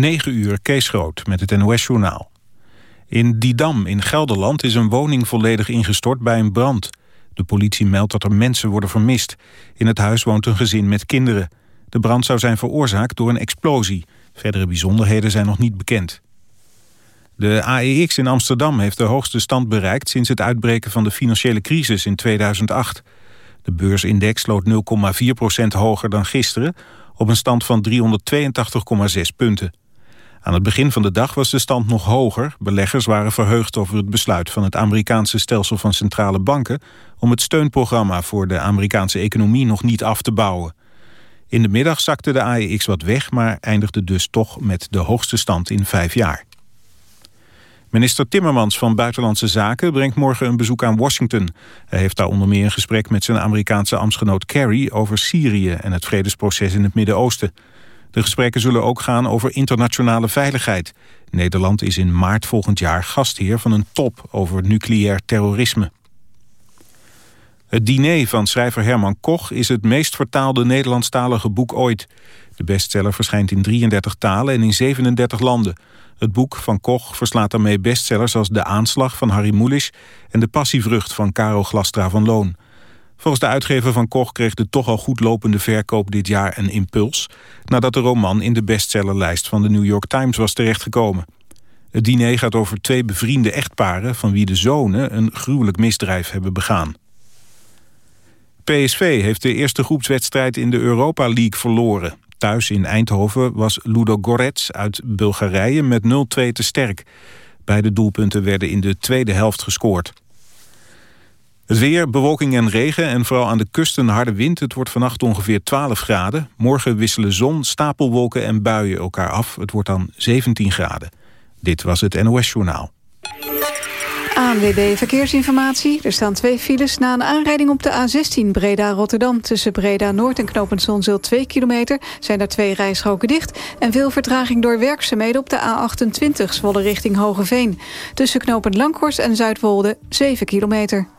9 uur Kees Groot met het NOS-journaal. In Didam in Gelderland is een woning volledig ingestort bij een brand. De politie meldt dat er mensen worden vermist. In het huis woont een gezin met kinderen. De brand zou zijn veroorzaakt door een explosie. Verdere bijzonderheden zijn nog niet bekend. De AEX in Amsterdam heeft de hoogste stand bereikt... sinds het uitbreken van de financiële crisis in 2008. De beursindex sloot 0,4% hoger dan gisteren... op een stand van 382,6 punten. Aan het begin van de dag was de stand nog hoger. Beleggers waren verheugd over het besluit van het Amerikaanse stelsel van centrale banken... om het steunprogramma voor de Amerikaanse economie nog niet af te bouwen. In de middag zakte de AEX wat weg, maar eindigde dus toch met de hoogste stand in vijf jaar. Minister Timmermans van Buitenlandse Zaken brengt morgen een bezoek aan Washington. Hij heeft daar onder meer een gesprek met zijn Amerikaanse ambtsgenoot Kerry over Syrië en het vredesproces in het Midden-Oosten. De gesprekken zullen ook gaan over internationale veiligheid. Nederland is in maart volgend jaar gastheer van een top over nucleair terrorisme. Het diner van schrijver Herman Koch is het meest vertaalde Nederlandstalige boek ooit. De bestseller verschijnt in 33 talen en in 37 landen. Het boek van Koch verslaat daarmee bestsellers als De Aanslag van Harry Mulisch... en De Passievrucht van Caro Glastra van Loon. Volgens de uitgever van Koch kreeg de toch al goed lopende verkoop dit jaar een impuls... nadat de roman in de bestsellerlijst van de New York Times was terechtgekomen. Het diner gaat over twee bevriende echtparen... van wie de zonen een gruwelijk misdrijf hebben begaan. PSV heeft de eerste groepswedstrijd in de Europa League verloren. Thuis in Eindhoven was Ludo Gorets uit Bulgarije met 0-2 te sterk. Beide doelpunten werden in de tweede helft gescoord. Het weer, bewolking en regen en vooral aan de kust een harde wind. Het wordt vannacht ongeveer 12 graden. Morgen wisselen zon, stapelwolken en buien elkaar af. Het wordt dan 17 graden. Dit was het NOS Journaal. ANWB Verkeersinformatie. Er staan twee files na een aanrijding op de A16 Breda-Rotterdam. Tussen Breda-Noord en Knopend Zonzeel 2 kilometer zijn er twee rijstroken dicht. En veel vertraging door werkzaamheden op de A28 Zwolle richting Hogeveen. Tussen Knopend Langhorst en Zuidwolde 7 kilometer.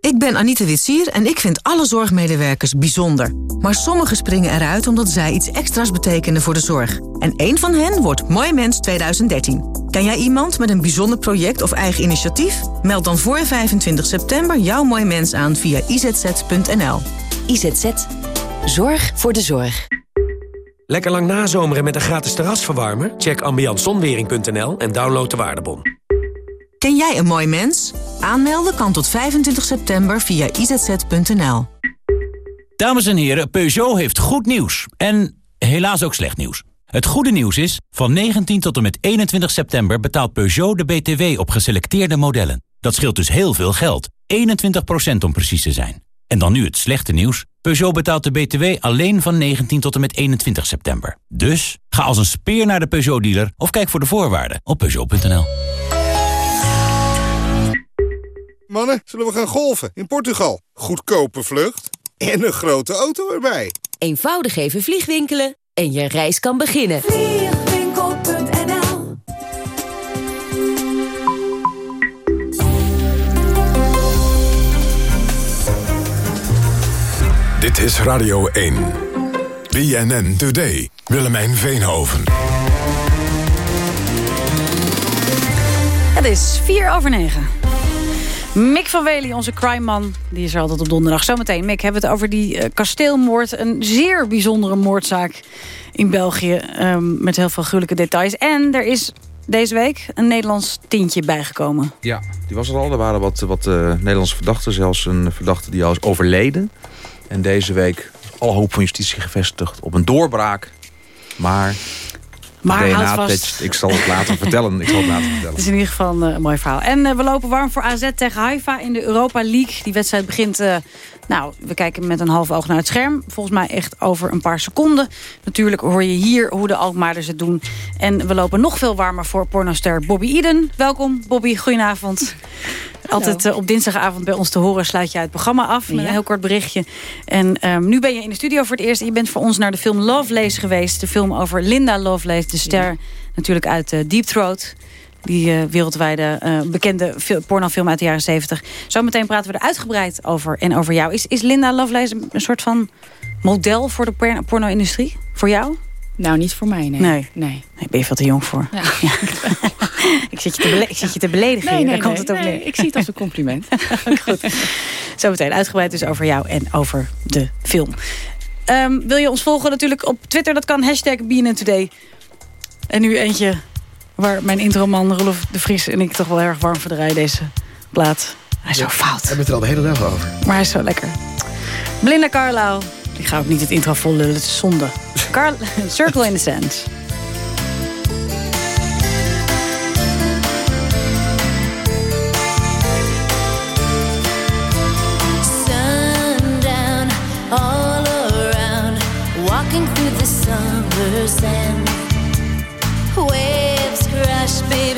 Ik ben Anita Witsier en ik vind alle zorgmedewerkers bijzonder. Maar sommigen springen eruit omdat zij iets extra's betekenen voor de zorg. En één van hen wordt Mooi Mens 2013. Ken jij iemand met een bijzonder project of eigen initiatief? Meld dan voor 25 september jouw Mooi Mens aan via izz.nl. IZZ. Zorg voor de zorg. Lekker lang nazomeren met een gratis terrasverwarmer? Check ambiantzonwering.nl en download de waardebon. Ken jij een mooi mens? Aanmelden kan tot 25 september via izz.nl. Dames en heren, Peugeot heeft goed nieuws. En helaas ook slecht nieuws. Het goede nieuws is, van 19 tot en met 21 september betaalt Peugeot de BTW op geselecteerde modellen. Dat scheelt dus heel veel geld. 21% om precies te zijn. En dan nu het slechte nieuws. Peugeot betaalt de BTW alleen van 19 tot en met 21 september. Dus ga als een speer naar de Peugeot-dealer of kijk voor de voorwaarden op Peugeot.nl. Mannen, zullen we gaan golfen in Portugal? Goedkope vlucht en een grote auto erbij. Eenvoudig even vliegwinkelen en je reis kan beginnen. Vliegwinkel.nl Dit is Radio 1. BNN Today. Willemijn Veenhoven. Het is 4 over 9. Mick van Wely, onze crime-man, die is er altijd op donderdag. Zometeen, Mick, hebben we het over die eh, kasteelmoord. Een zeer bijzondere moordzaak in België. ehm, met heel veel gruwelijke details. En er is deze week een Nederlands tintje bijgekomen. Ja, die was er al. Er waren wat, wat eh, Nederlandse verdachten. Zelfs een verdachte die al is overleden. En deze week alle hoop van justitie gevestigd op een doorbraak. Maar Maar DNA vast. ik zal het later vertellen. Ik zal het later vertellen. Het is in ieder geval eh, een mooi verhaal. En eh, we lopen warm voor AZ tegen Haifa in de Europa League. Die wedstrijd begint... eh, nou, we kijken met een half oog naar het scherm. Volgens mij echt over een paar seconden. Natuurlijk hoor je hier hoe de Alkmaarders het doen. En we lopen nog veel warmer voor pornoster Bobby Eden. Welkom, Bobby. Goedenavond. Altijd eh, op dinsdagavond bij ons te horen sluit je het programma af. Met Ja. een heel kort berichtje. En ehm, nu ben je in de studio voor het eerst. Je bent voor ons naar de film Lovelace geweest. De film over Linda Lovelace, de ster natuurlijk uit eh, Deep Throat. Die eh, wereldwijde eh, bekende fil- pornofilm uit de jaren 70. Zometeen praten we er uitgebreid over en over jou. Is, is Linda Lovelace een, soort van model voor de porno-industrie? Voor jou? Nou, niet voor mij, nee. Nee. nee. Ben je veel te jong voor. Ja. ik, zit je te ik zit je te beledigen. Nee, hier. nee, Daar komt het op nee, ik zie het als een compliment. Goed. Zometeen uitgebreid dus over jou en over de film. Ehm, wil je ons volgen natuurlijk op Twitter? Dat kan. Hashtag BNN Today. En nu eentje waar mijn introman Rolf de Vries en ik toch wel erg warm voor draaien deze plaat. Hij is zo fout. We hebben het er al de hele dag over. Maar hij is zo lekker. Belinda Carlisle. Ik ga ook niet het intro vol lullen, het is zonde. Car Circle in the Sand.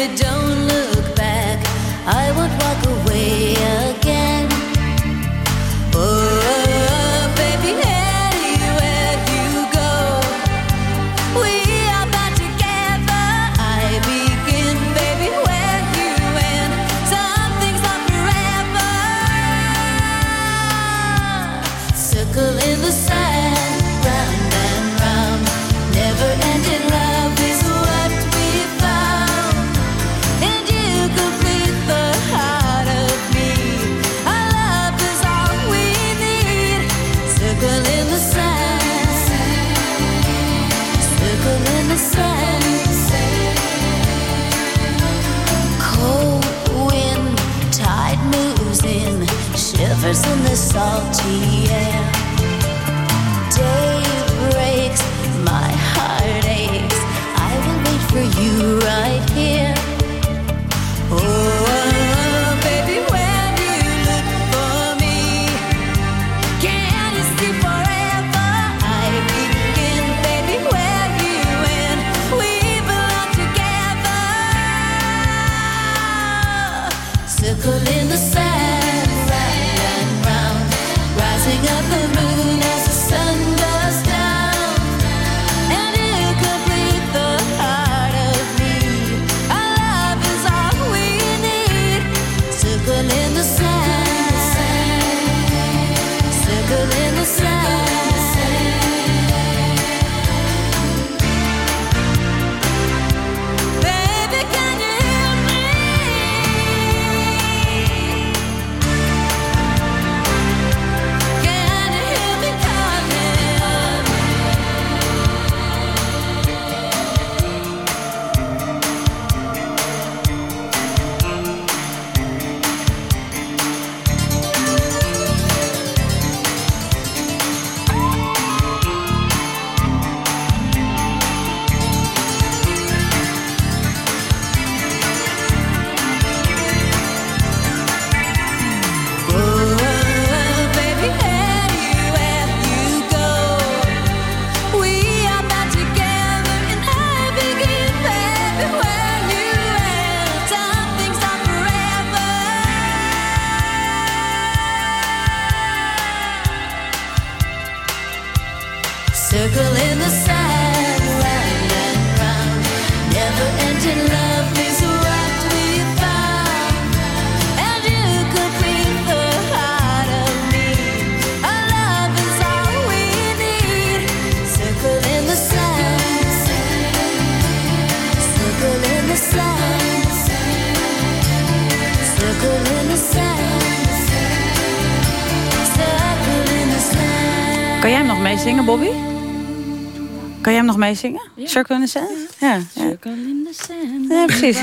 Baby, don't look Kan jij hem nog meezingen, Bobby? Kan jij hem nog meezingen? Circle in the Sand? Ja. ja. Circle in the sand. Ja, precies.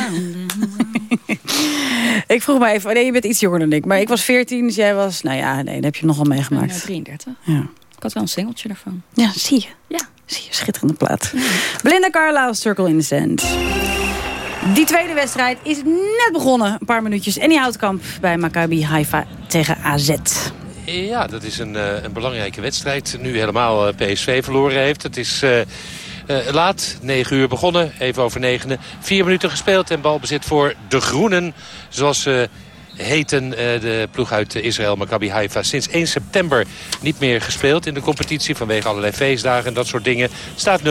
ik vroeg me even, nee, je bent iets jonger dan ik. Maar ik was 14, dus jij was, nou ja, nee, dat heb je nogal meegemaakt. Ik ben, eh, 33. Ja. Ik had wel een singeltje daarvan. Ja, zie je. Ja. Zie je, schitterende plaat. Belinda Carlisle, Circle in the Sand. Die tweede wedstrijd is net begonnen. Een paar minuutjes. En die Houtkamp bij Maccabi Haifa tegen AZ. Ja, dat is een, eh, een belangrijke wedstrijd. Nu helemaal eh, PSV verloren heeft. Het is eh, laat, 9 uur begonnen, even over negenen. Vier minuten gespeeld en balbezit voor de Groenen. Zoals ze heten de ploeg uit Israël, Maccabi Haifa. Sinds 1 september niet meer gespeeld in de competitie... vanwege allerlei feestdagen en dat soort dingen. Staat 0-0.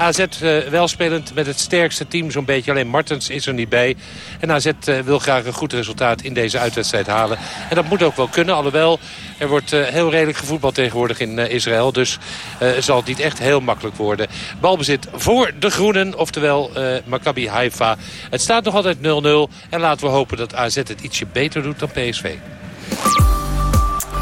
AZ eh, wel spelend met het sterkste team zo'n beetje. Alleen Martens is er niet bij. En AZ eh, wil graag een goed resultaat in deze uitwedstrijd halen. En dat moet ook wel kunnen. Alhoewel, er wordt eh, heel redelijk gevoetbald tegenwoordig in Israël. Dus zal het niet echt heel makkelijk worden. Balbezit voor de Groenen, oftewel Maccabi Haifa. Het staat nog altijd 0-0. En laten we hopen dat AZ het ietsje beter doet dan PSV.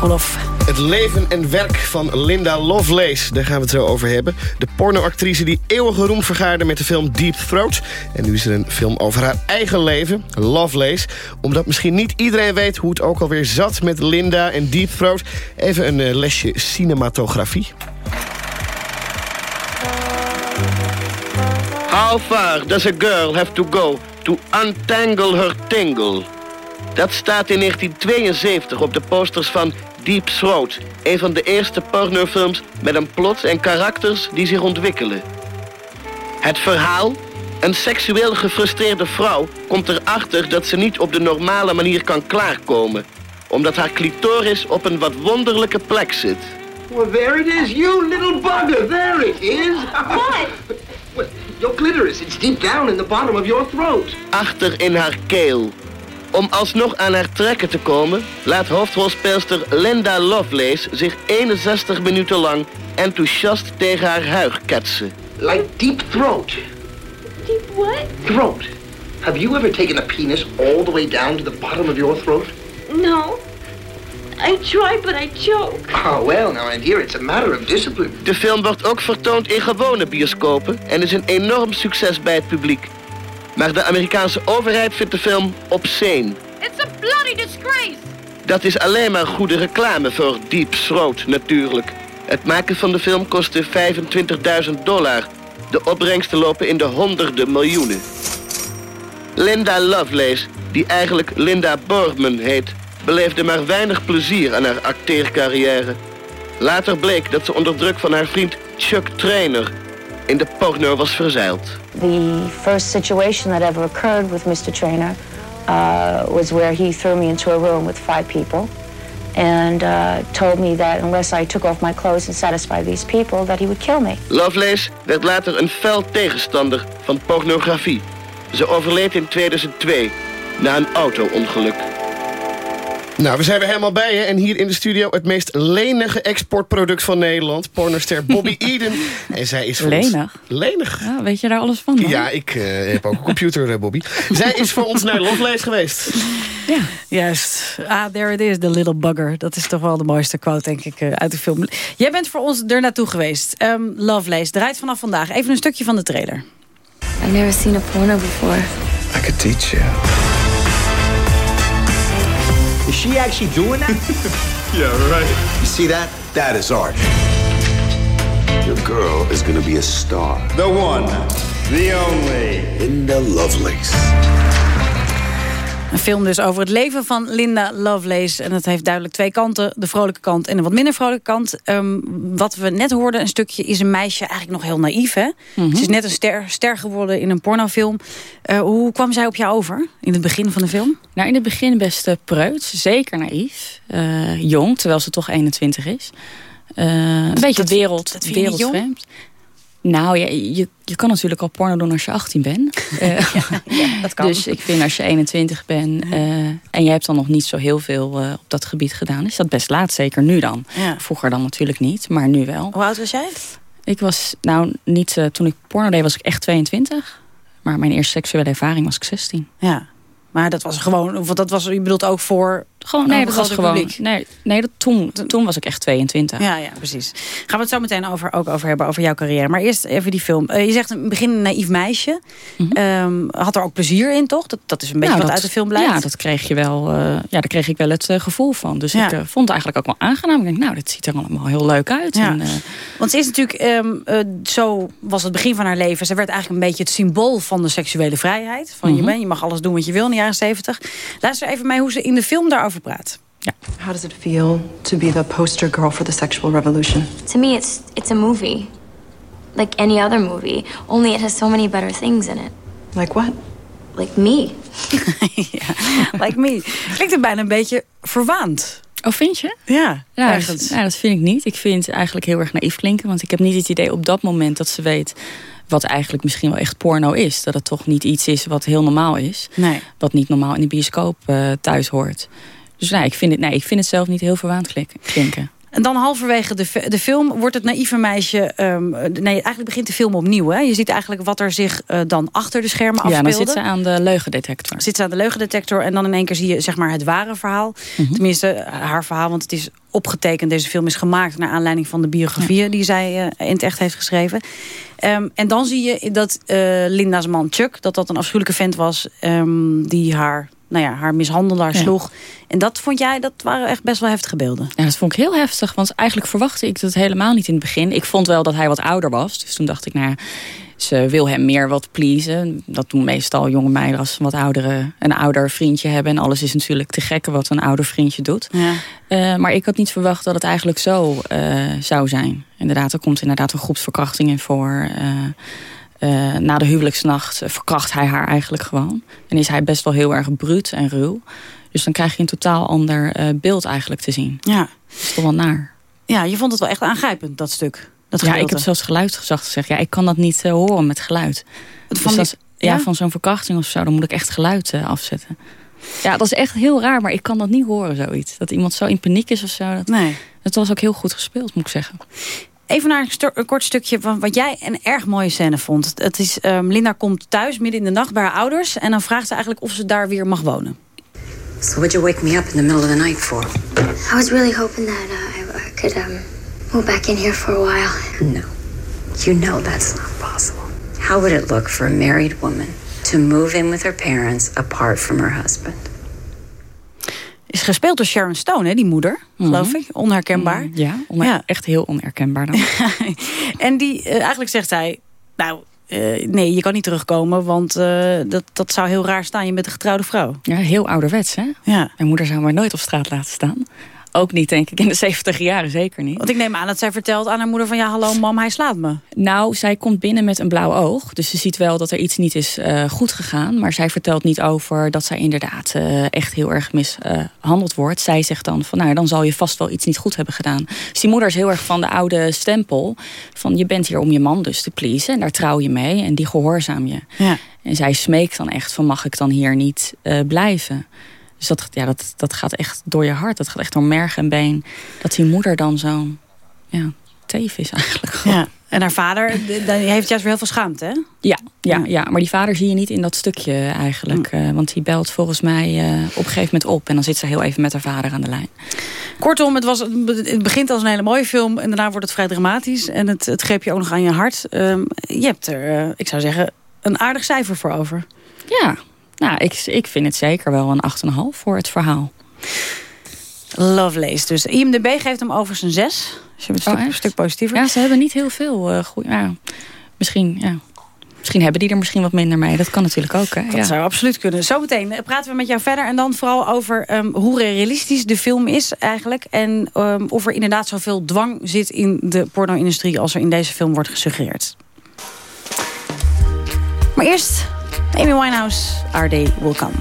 Olof. Het leven en werk van Linda Lovelace, daar gaan we het zo over hebben. De pornoactrice die eeuwige roem vergaarde met de film Deep Throat. En nu is er een film over haar eigen leven, Lovelace. Omdat misschien niet iedereen weet hoe het ook alweer zat met Linda en Deep Throat. Even een eh, lesje cinematografie. How far does a girl have to go to untangle her tingle? Dat staat in 1972 op de posters van Deep Throat. Een van de eerste pornofilms met een plot en karakters die zich ontwikkelen. Het verhaal? Een seksueel gefrustreerde vrouw komt erachter dat ze niet op de normale manier kan klaarkomen. Omdat haar clitoris op een wat wonderlijke plek zit. Well, there it is, you little bugger. There it is. What? Your clitoris. It's deep down in the bottom of your throat. achter in haar keel. Om alsnog aan haar trekken te komen, laat hoofdrolspeelster Linda Lovelace zich 61 minuten lang enthousiast tegen haar huig ketsen. Like deep throat. Deep what? Throat. Have you ever taken a penis all the way down to the bottom of your throat? No. I try, but I choke. Oh, well, now, and here it's a matter of discipline. De film wordt ook vertoond in gewone bioscopen en is een enorm succes bij het publiek. Maar de Amerikaanse overheid vindt de film obscene. It's a bloody disgrace. Dat is alleen maar goede reclame voor Deep Throat natuurlijk. Het maken van de film kostte 25.000 dollar. De opbrengsten lopen in de honderden miljoenen. Linda Lovelace, die eigenlijk Linda Borgman heet... beleefde maar weinig plezier aan haar acteercarrière. Later bleek dat ze onder druk van haar vriend Chuck Trainer... in de porno was verzeild. The first situation that ever occurred with Mr. Trainer uh, was where he threw me into a room with five people and uh, told me that unless I took off my clothes and satisfied these people, that he would kill me. Lovelace werd later een fel tegenstander van pornografie. Ze overleed in 2002 na een auto-ongeluk. Nou, we zijn weer helemaal bij je. En hier in de studio het meest lenige exportproduct van Nederland. Pornoster Bobby Eden. En zij is voor ons- Lenig? Lenig. Ja, weet je daar alles van? dan? Ja, ik eh, heb ook een computer, eh, Bobby. Zij is voor ons naar Lovelace geweest. Ja, juist. Ah, there it is, the little bugger. Dat is toch wel de mooiste quote, denk ik, eh, uit de film. Jij bent voor ons er naartoe geweest. Ehm Lovelace draait vanaf vandaag. Even een stukje van de trailer. I've never seen a porno before. I could teach you. Is she actually doing that? Yeah, right. You see that? That is art. Your girl is gonna be a star. The one, the only. Linda Lovelace. Een film dus over het leven van Linda Lovelace. En het heeft duidelijk twee kanten. De vrolijke kant en een wat minder vrolijke kant. Ehm, wat we net hoorden, een stukje, is een meisje eigenlijk nog heel naïef. Hè? Mhm. Ze is net een ster, ster geworden in een pornofilm. Eh, hoe kwam zij op jou over in het begin van de film? Nou, in het begin best uh, preuts. Zeker naïef. Eh, jong, terwijl ze toch 21 is. Eh, een beetje dat- wereld, dat wereldvreemd. Nou, ja, je, je kan natuurlijk al porno doen als je 18 bent. Eh, dat kan. Dus ik vind als je 21 bent eh, en je hebt dan nog niet zo heel veel eh, op dat gebied gedaan... is dat best laat, zeker nu dan. Ja. Vroeger dan natuurlijk niet, maar nu wel. Hoe oud was jij? Ik was, nou niet, toen ik porno deed was ik echt 22. Maar mijn eerste seksuele ervaring was ik 16. Ja, maar dat was gewoon, of dat was, je bedoelt ook voor Gewoon, nee, Oh, dat was gewoon. publiek. Nee, nee dat, toen, toen was ik echt 22. Ja, ja, precies. Gaan we het zo meteen over, ook over hebben, over jouw carrière. Maar eerst even die film. Eh, je zegt een begin een naïef meisje. Ehm, had er ook plezier in, toch? Dat, dat is een beetje wat dat- uit de film blijft. Ja, dat kreeg je wel. eh, ja, daar kreeg ik wel het eh, gevoel van. Dus Ja. ik vond het eigenlijk ook wel aangenaam. Ik denk, nou, dit ziet er allemaal heel leuk uit. Ja. En, Want ze is natuurlijk, ehm, eh, zo was het begin van haar leven. Ze werd eigenlijk een beetje het symbool van de seksuele vrijheid. Van je, Mhm. bent, je mag alles doen wat je wil in de jaren 70. Luister even mee hoe ze in de film daarover praat. How does it feel to be the poster girl for the sexual revolution? To me, it's it's a movie, like any other movie. Only it has so many better things in it. Like what? Like me. Like me. Klinkt het bijna een beetje verwaand. Oh, vind je? Ja, Ja, ergens. ja, dat vind ik niet. Ik vind het eigenlijk heel erg naïef klinken. Want ik heb niet het idee op dat moment dat ze weet... wat eigenlijk misschien wel echt porno is. Dat het toch niet iets is wat heel normaal is. Nee. Wat niet normaal in de bioscoop eh, thuis hoort. Dus nee ik, vind het, nee, ik vind het zelf niet heel verwaand klinken. En dan halverwege de, de film wordt het naïeve meisje... ehm, nee, eigenlijk begint de film opnieuw. Hè? Je ziet eigenlijk wat er zich eh, dan achter de schermen Ja, afspeelde. dan zit ze aan de leugendetector. Zit ze aan de leugendetector en dan in één keer zie je zeg maar, het ware verhaal. Mhm. Tenminste, haar verhaal, want het is opgetekend. Deze film is gemaakt naar aanleiding van de biografieën... die zij eh, in het echt heeft geschreven. Ehm, en dan zie je dat eh, Linda's man Chuck... dat dat een afschuwelijke vent was ehm, die haar... Nou ja, haar mishandelaar Ja. sloeg. En dat vond jij, dat waren echt best wel heftige beelden. Ja, dat vond ik heel heftig. Want eigenlijk verwachtte ik dat helemaal niet in het begin. Ik vond wel dat hij wat ouder was. Dus toen dacht ik, nou ja, ze wil hem meer wat pleasen. Dat doen meestal jonge meiden als ze wat oudere, een ouder vriendje hebben. En alles is natuurlijk te gekke wat een ouder vriendje doet. Ja. Eh, maar ik had niet verwacht dat het eigenlijk zo eh, zou zijn. Inderdaad, er komt inderdaad een groepsverkrachting in voor. Eh, eh, na de huwelijksnacht eh, verkracht hij haar eigenlijk gewoon. En is hij best wel heel erg bruut en ruw. Dus dan krijg je een totaal ander eh, beeld eigenlijk te zien. Ja. Dat is toch wel naar. Ja, je vond het wel echt aangrijpend, dat stuk. Dat ja, ik heb zelfs geluid gezegd gezegd. Ja, ik kan dat niet horen met geluid. van Dus die- dat is- ja, ja? van zo'n verkrachting of zo, dan moet ik echt geluid afzetten. Ja, dat is echt heel raar, maar ik kan dat niet horen, zoiets. Dat iemand zo in paniek is of zo. Dat, nee. dat was ook heel goed gespeeld, moet ik zeggen. Even naar een, kort stukje van wat jij een erg mooie scène vond. Het is, ehm, Linda komt thuis midden in de nacht bij haar ouders... en dan vraagt ze eigenlijk of ze daar weer mag wonen. So what'd you wake me up in the middle of the night for? I was really hoping that uh, I, I could um, move back in here for a while. No. You know that's not possible. How would it look for a married woman to move in with her parents apart from her husband? Is gespeeld door Sharon Stone, hè, die moeder, geloof ik. Onherkenbaar. Mhm. Ja. echt heel onherkenbaar dan. En die, eh, eigenlijk zegt zij... Nou, eh, nee, je kan niet terugkomen, want eh, dat, dat zou heel raar staan. Je bent een getrouwde vrouw. Ja, heel ouderwets, hè? Ja. Mijn moeder zou mij nooit op straat laten staan. Ook niet, denk ik, in de 70 jaren, zeker niet. Want ik neem aan dat zij vertelt aan haar moeder van... ja, hallo mam, hij slaat me. Nou, zij komt binnen met een blauw oog. Dus ze ziet wel dat er iets niet is eh, goed gegaan. Maar zij vertelt niet over dat zij inderdaad eh, echt heel erg mishandeld wordt. Zij zegt dan van, nou, dan zal je vast wel iets niet goed hebben gedaan. Dus die moeder is heel erg van de oude stempel. Van, je bent hier om je man dus te pleasen. En daar trouw je mee. En die gehoorzaam je. Ja. En zij smeekt dan echt van, mag ik dan hier niet eh, blijven? Dus dat, ja, dat, dat gaat echt door je hart. Dat gaat echt door merg en been. Dat die moeder dan zo'n ja, teef is eigenlijk. Ja. En haar vader die heeft juist weer heel veel schaamte, hè? Ja, ja, ja, maar die vader zie je niet in dat stukje eigenlijk. eh, want die belt volgens mij eh, op een gegeven moment op. En dan zit ze heel even met haar vader aan de lijn. Kortom, het, was, het begint als een hele mooie film... en daarna wordt het vrij dramatisch. En het, het greep je ook nog aan je hart. Ehm, je hebt er, eh, ik zou zeggen, een aardig cijfer voor over. Ja, nou, ik, ik vind het zeker wel een 8,5 voor het verhaal. Lovelace. Dus IMDb geeft hem over zijn 6. Dus je bent een Oh, stuk, echt? stuk positiever. Ja, ze hebben niet heel veel uh, goede... Ja, misschien, ja. Misschien hebben die er misschien wat minder mee. Dat kan natuurlijk ook, hè? Dat ja. zou absoluut kunnen. Zometeen eh, praten we met jou verder. En dan vooral over ehm, hoe realistisch de film is eigenlijk. En ehm, of er inderdaad zoveel dwang zit in de porno-industrie... als er in deze film wordt gesuggereerd. Maar eerst Amy Winehouse, Our Day Will Come.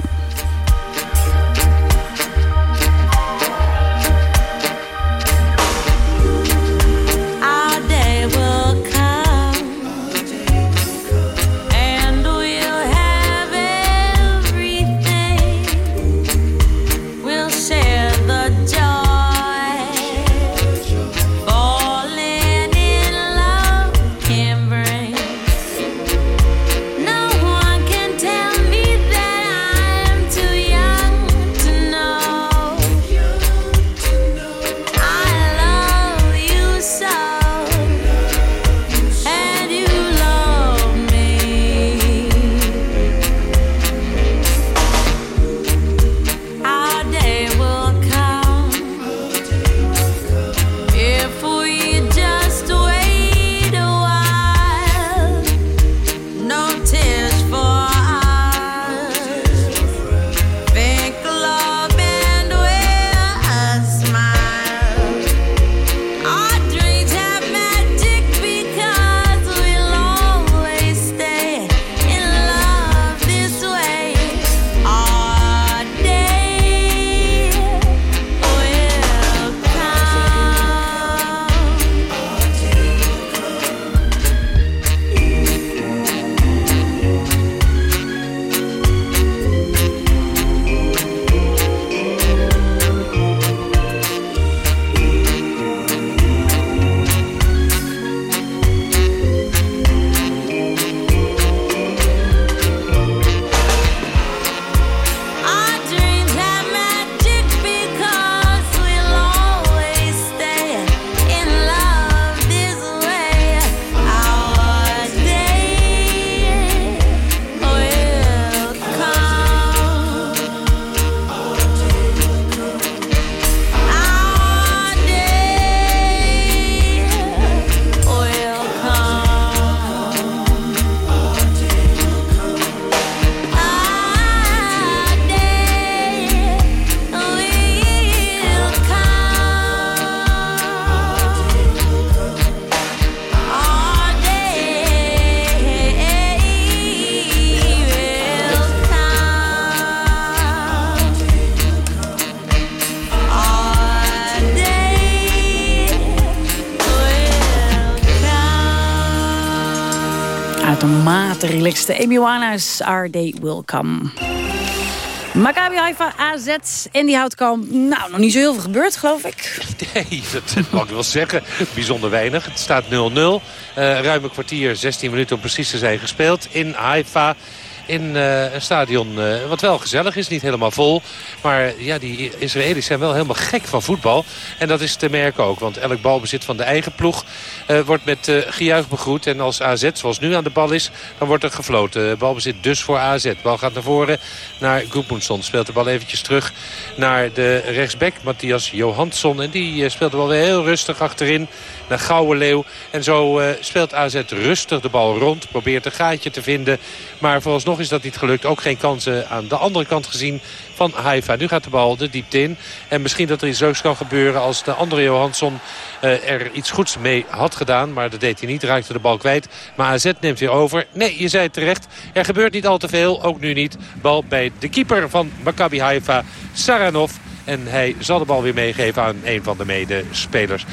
Relaxed. Amy Our Day Will Come. Maccabi Haifa, AZ die houtkamp. Nou, nog niet zo heel veel gebeurd, geloof ik. Nee, dat mag ik wel zeggen. Bijzonder weinig. Het staat 0-0. Uh, ruim een kwartier, 16 minuten om precies te zijn gespeeld in Haifa. In uh, een stadion uh, wat wel gezellig is, niet helemaal vol. Maar ja, die Israëli's zijn wel helemaal gek van voetbal. En dat is te merken ook, want elk balbezit van de eigen ploeg uh, wordt met gejuich begroet. En als AZ, zoals nu aan de bal is, dan wordt er gefloten. Balbezit dus voor AZ. Bal gaat naar voren naar Gudmundsson. Speelt de bal eventjes terug naar de rechtsback, Matthias Johansson. En die speelt de bal weer heel rustig achterin naar Gouden Leeuw. En zo speelt AZ rustig de bal rond. Probeert een gaatje te vinden. Maar vooralsnog is dat niet gelukt. Ook geen kansen aan de andere kant gezien van Haifa. Nu gaat de bal de diepte in. En misschien dat er iets leuks kan gebeuren als de andere Johansson uh, er iets goeds mee had gedaan. Maar dat deed hij niet, raakte de bal kwijt. Maar AZ neemt weer over. Nee, je zei het terecht. Er gebeurt niet al te veel, ook nu niet. Bal bij de keeper van Maccabi Haifa, Saranov. En hij zal de bal weer meegeven aan een van de medespelers. 0-0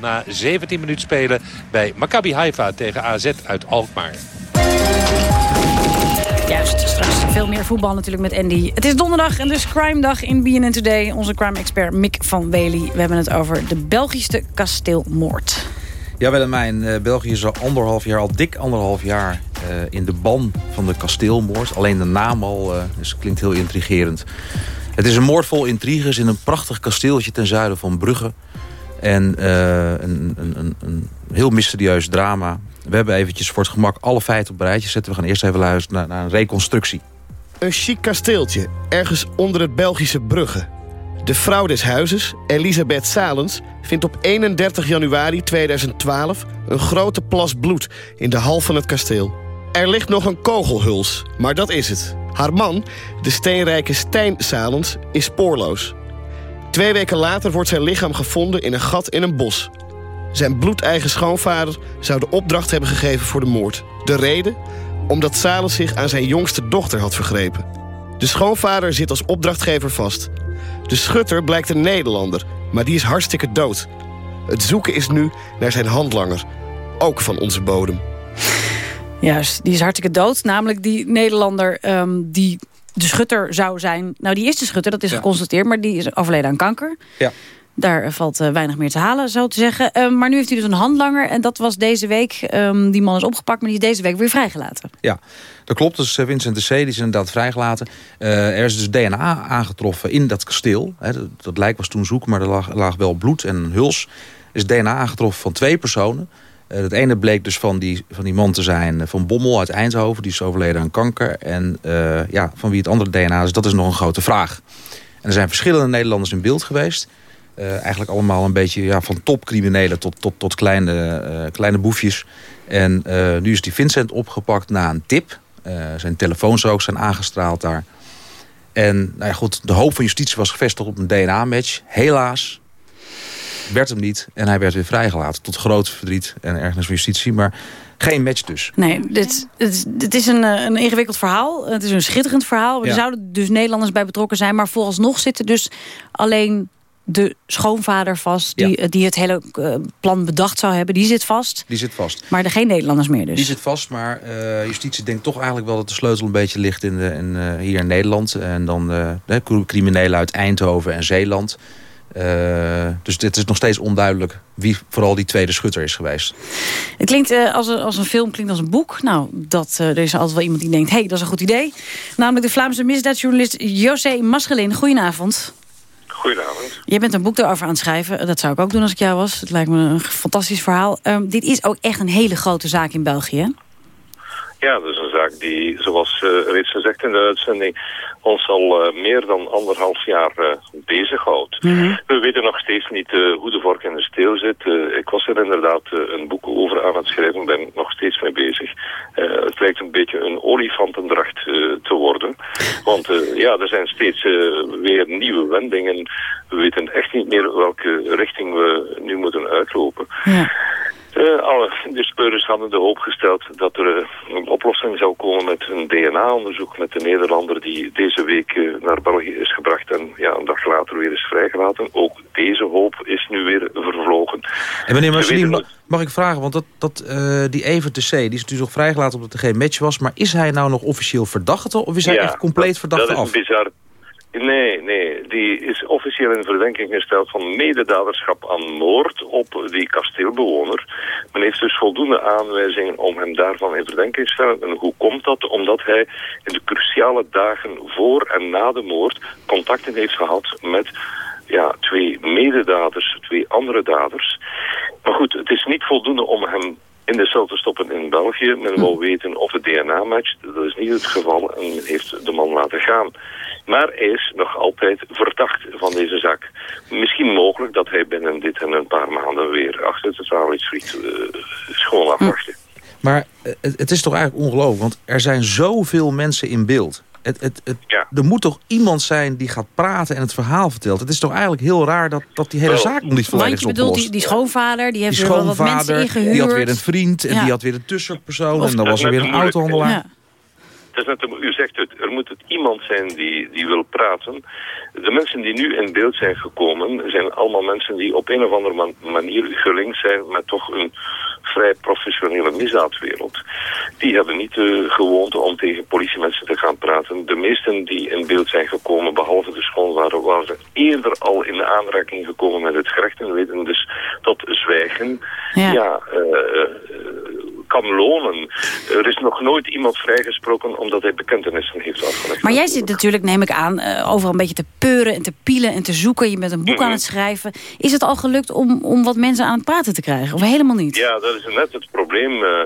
na 17 minuten spelen bij Maccabi Haifa tegen AZ uit Alkmaar. Juist, straks veel meer voetbal natuurlijk met Andy. Het is donderdag en dus crime dag in BNN Today. Onze crime-expert Mick van Wely. We hebben het over de Belgische kasteelmoord. Ja, Willemijn, uh, België is al anderhalf jaar, al dik anderhalf jaar... Uh, in de ban van de kasteelmoord. Alleen de naam al dus klinkt heel intrigerend. Het is een moord vol intriges in een prachtig kasteeltje ten zuiden van Brugge. En een, een, een, een heel mysterieus drama. We hebben eventjes voor het gemak alle feiten op rijtje zetten. We gaan eerst even luisteren naar, naar een reconstructie. Een chic kasteeltje, ergens onder het Belgische Brugge. De vrouw des huizes, Elisabeth Salens, vindt op 31 januari 2012... een grote plas bloed in de hal van het kasteel. Er ligt nog een kogelhuls, maar dat is het. Haar man, de steenrijke Stijn Salens, is spoorloos. Twee weken later wordt zijn lichaam gevonden in een gat in een bos. Zijn bloedeigen schoonvader zou de opdracht hebben gegeven voor de moord. De reden? Omdat Salens zich aan zijn jongste dochter had vergrepen. De schoonvader zit als opdrachtgever vast. De schutter blijkt een Nederlander, maar die is hartstikke dood. Het zoeken is nu naar zijn handlanger, ook van onze bodem. Juist, die is hartstikke dood. Namelijk die Nederlander um, die de schutter zou zijn. Nou, die is de schutter, dat is ja. geconstateerd, maar die is overleden aan kanker. Ja. Daar valt uh, weinig meer te halen, zo te zeggen. Uh, maar nu heeft hij dus een handlanger. En dat was deze week. Um, die man is opgepakt, maar die is deze week weer vrijgelaten. Ja, dat klopt. Dus Vincent de C. die is inderdaad vrijgelaten. Er is dus DNA aangetroffen in dat kasteel. Dat, dat lijk was toen zoek, maar er lag, wel bloed en een huls. Er is DNA aangetroffen van twee personen. Het ene bleek dus van die, van die man te zijn van Bommel uit Eindhoven. Die is overleden aan kanker. En ja, van wie het andere DNA is, dat is nog een grote vraag. En er zijn verschillende Nederlanders in beeld geweest. Uh, eigenlijk allemaal een beetje ja, van topcriminelen tot, tot, tot kleine, uh, kleine boefjes. En uh, nu is die Vincent opgepakt na een tip. zijn telefoons ook zijn aangestraald daar. En nou ja, goed, de hoop van justitie was gevestigd op een DNA-match. Helaas werd hem niet. En hij werd weer vrijgelaten. Tot groot verdriet en ergernis van justitie. Maar geen match dus. Nee, dit, dit, dit is een, een ingewikkeld verhaal. Het is een schitterend verhaal. Ja. Er zouden dus Nederlanders bij betrokken zijn. Maar vooralsnog zitten dus alleen de schoonvader vast, die, ja. die het hele uh, plan bedacht zou hebben. Die zit vast. Die zit vast. Maar er geen Nederlanders meer dus. Die zit vast, maar uh, justitie denkt toch eigenlijk wel... dat de sleutel een beetje ligt in de, in, uh, hier in Nederland. En dan de criminelen uit Eindhoven en Zeeland. dus dit is nog steeds onduidelijk wie vooral die tweede schutter is geweest. Het klinkt als, een, als een film, klinkt als een boek. Nou, dat, er is altijd wel iemand die denkt, hé, hey, dat is een goed idee. Namelijk de Vlaamse misdaadjournalist José Maschelin. Goedenavond. Goedenavond. Je bent een boek erover aan het schrijven. Dat zou ik ook doen als ik jou was. Het lijkt me een fantastisch verhaal. Um, dit is ook echt een hele grote zaak in België. Ja, dat is een zaak die, zoals uh, reeds gezegd in de uitzending, ons al uh, meer dan anderhalf jaar uh, bezighoudt. Mm -hmm. We weten nog steeds niet hoe de vork in de steel zit. ik was er inderdaad een boek over aan het schrijven, ben nog steeds mee bezig. het lijkt een beetje een olifantendracht te worden. Want ja, er zijn steeds weer nieuwe wendingen. We weten echt niet meer welke richting we nu moeten uitlopen. Ja. Alle, de speurders hadden de hoop gesteld dat er een oplossing met een DNA-onderzoek met de Nederlander die deze week uh, naar België is gebracht en ja, een dag later weer is vrijgelaten. Ook deze hoop is nu weer vervlogen. En meneer Marcelin, Mag ik vragen, want dat, dat, eh, die Evert de C... die is natuurlijk nog vrijgelaten omdat er geen match was... maar is hij nou nog officieel verdachte of is hij Ja, echt compleet verdachte dat is af? een bizar... Nee, nee. Die is officieel in verdenking gesteld van mededaderschap aan moord op die kasteelbewoner. Men heeft dus voldoende aanwijzingen om hem daarvan in verdenking te stellen. En hoe komt dat? Omdat hij in de cruciale dagen voor en na de moord contacten heeft gehad met ja, twee mededaders, twee andere daders. Maar goed, het is niet voldoende om hem in de cel te stoppen in België. Men wil weten of het DNA matcht. Dat is niet het geval en men heeft de man laten gaan. Maar hij is nog altijd verdacht van deze zaak. Misschien mogelijk dat hij binnen dit en een paar maanden weer achter het tralies vliegt. Eh, gewoon afwachten. Maar eh, het, het is toch eigenlijk ongelooflijk, want er zijn zoveel mensen in beeld. Het, het, het, Er moet toch iemand zijn die gaat praten en het verhaal vertelt. Het is toch eigenlijk heel raar dat, dat die hele zaak nog niet volledig Want is je bedoelt, die, die schoonvader, die heeft die weer wel wat mensen schoonvader, ingehuurd. die had weer een vriend en Ja. die had weer een tussenpersoon. Of- en dan was er weer een autohandelaar. Is net, u zegt het, er moet het iemand zijn die, die wil praten. De mensen die nu in beeld zijn gekomen, zijn allemaal mensen die op een of andere man- manier gelinkt zijn met toch een vrij professionele misdaadwereld. Die hebben niet de gewoonte om tegen politiemensen te gaan praten. De meesten die in beeld zijn gekomen, behalve de schoonvader, waren eerder al in aanraking gekomen met het gerecht en weten dus dat zwijgen Ja. ja, eh, eh, kan lonen. Er is nog nooit iemand vrijgesproken omdat hij bekentenissen heeft afgelegd. Maar jij zit natuurlijk, neem ik aan, eh, overal een beetje te peuren en te pielen en te zoeken. Je bent een boek aan het schrijven. Is het al gelukt om, om wat mensen aan het praten te krijgen? Of helemaal niet? Ja, dat is net het probleem. eh,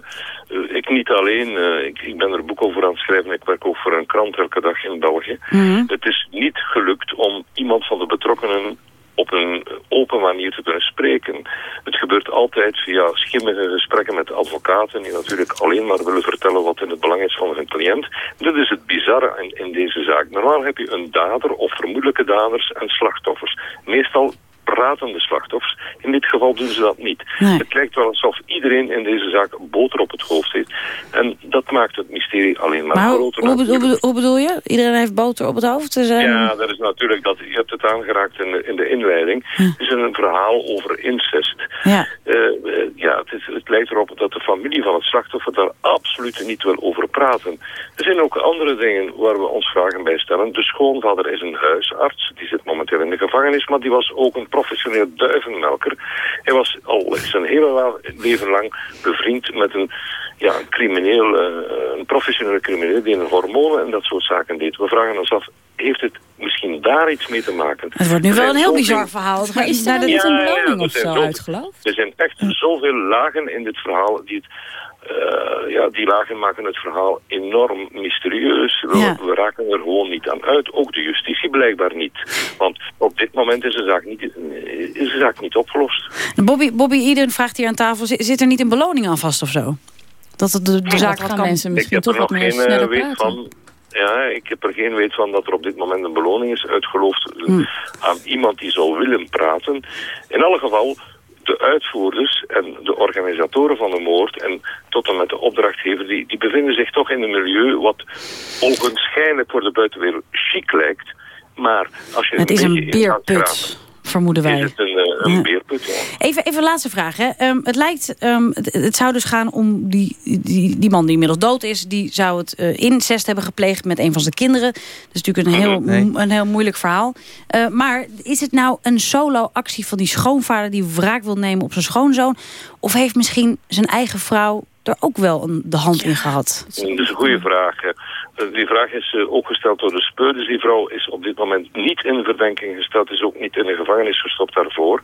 ik niet alleen, eh, ik, ik ben er een boek over aan het schrijven. Ik werk ook voor een krant elke dag in België. Mhm. Het is niet gelukt om iemand van de betrokkenen op een open manier te kunnen spreken. Het gebeurt altijd via schimmige gesprekken met advocaten... die natuurlijk alleen maar willen vertellen wat in het belang is van hun cliënt. Dit is het bizarre in, in deze zaak. Normaal heb je een dader of vermoedelijke daders en slachtoffers. Meestal praten de slachtoffers. In dit geval doen ze dat niet. Het lijkt wel alsof iedereen in deze zaak boter op het hoofd heeft. En dat maakt het mysterie alleen maar, groter. hoe, bedoel- hoe bedoel- hoe bedoel je? Iedereen heeft boter op het hoofd? Er zijn... Ja, dat is natuurlijk dat. Je hebt het aangeraakt in de, in de inleiding. Het is een verhaal over incest. Ja. Eh, eh, ja, het, is, het lijkt erop dat de familie van het slachtoffer daar absoluut niet wil over praten. Er zijn ook andere dingen waar we ons vragen bij stellen. De schoonvader is een huisarts. Die zit momenteel in de gevangenis, maar die was ook een professioneel duivenmelker. Hij was al zijn hele leven lang bevriend met een, ja, een crimineel, eh, een professionele crimineel die een hormonen en dat soort zaken deed. We vragen ons af, heeft het misschien daar iets mee te maken? Het wordt nu Er wel een heel zoveel- bizar verhaal. Maar is dan de- niet een Ja, ja, beloning of zo zo- uitgeloofd? Er zijn echt zoveel lagen in dit verhaal die het eh, ja, die lagen maken het verhaal enorm mysterieus. We, Ja. we raken er gewoon niet aan uit. Ook de justitie blijkbaar niet. Want op dit moment is de zaak niet, is de zaak niet opgelost. Bobby, Bobby Eden vraagt hier aan tafel, zit, er niet een beloning aan vast of zo? Dat het de, de zaak wat kan... mensen misschien ik heb toch er wat nog meer geen eh, sneller weet praten. van. Ja, ik heb er geen weet van dat er op dit moment een beloning is uitgeloofd Hmm. aan iemand die zou willen praten. In alle geval, de uitvoerders en de organisatoren van de moord en tot en met de opdrachtgever, die, die bevinden zich toch in een milieu wat ogenschijnlijk voor de buitenwereld chic lijkt. Maar als je Het is een beerput, vermoeden wij. Is het een, eh, een Ja. beerput, ja. Even, even een laatste vraag. Hè. Ehm, het lijkt, ehm, het, het zou dus gaan om die, die, die man die inmiddels dood is. Die zou het eh, incest hebben gepleegd met een van zijn kinderen. Dat is natuurlijk een heel, Nee. een heel moeilijk verhaal. Eh, maar is het nou een solo-actie van die schoonvader... die wraak wil nemen op zijn schoonzoon? Of heeft misschien zijn eigen vrouw er ook wel een, de hand in gehad? Dat is een goede vraag. Eh, Die vraag is eh, ook gesteld door de speurders. Die vrouw is op dit moment niet in verdenking gesteld. Is ook niet in de gevangenis gestopt daarvoor.